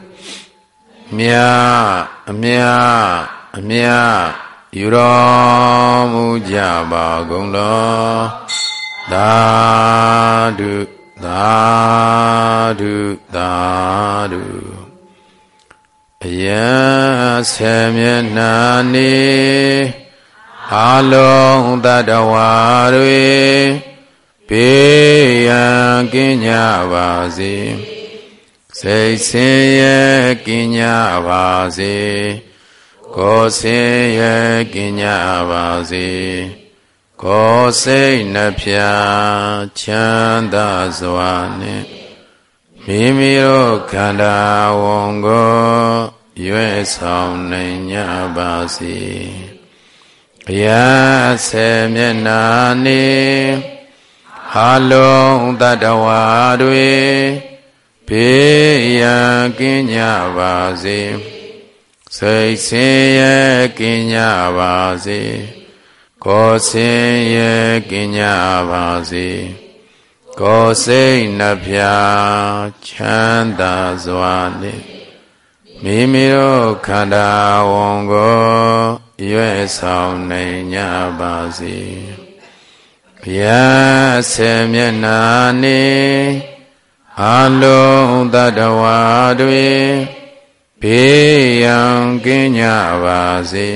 မြအမြအမြယူတော်မူကြပါကုန်လောသာဓုသာဓုသာဓုအယံဆေမျက်နာနေအလုံးတတဝါတွေဘေးရန်ကင်းကြပါစေ စိတ်ဆင်းရဲကင်းကြပါစေကိုယ်ဆင်းရဲကင်းကြပါစေကိုယ်စိတ်နှဖျားချမ်းသာစွာနဲ့မိမိတို့ခန္ဓာဝန်ကိုရွေးဆောင်နိုင်ကြပါစေဘုရားဆေမျက်နာနေဟာလုံးတတဝါတွေ ဘေးရန်ကင်းကြပါစေစိတ်ဆင်းရဲကင်းကြပါစေကိုယ်ဆင်းရဲကင်းကြပါစေကိုယ်စိတ်နှဖျားချမ်းသာစွာနှင့်မိမိတို့ခန္ဓာဝန်ကိုရွေးဆောင်နိုင်ကြပါစေဘုရားဆေမျက်နာနေ အလုံးတတဝါတွေဘေးရန်ကင်းကြပါစေ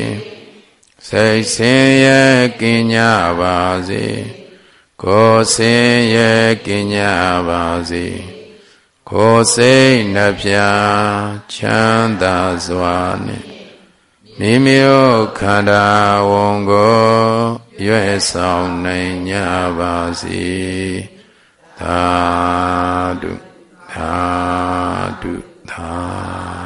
စိတ်ဆင်းရဲကင်းကြပါစေကိုယ်ဆင်းရဲကင်းကြပါစေကိုယ်စိတ်နှဖျားချမ်းသာစွာနဲ့မိမိတို့ခန္ဓာဝန်ကိုရွယ်ဆောင်နိုင်ကြပါစေ သာဓုသာဓုသာ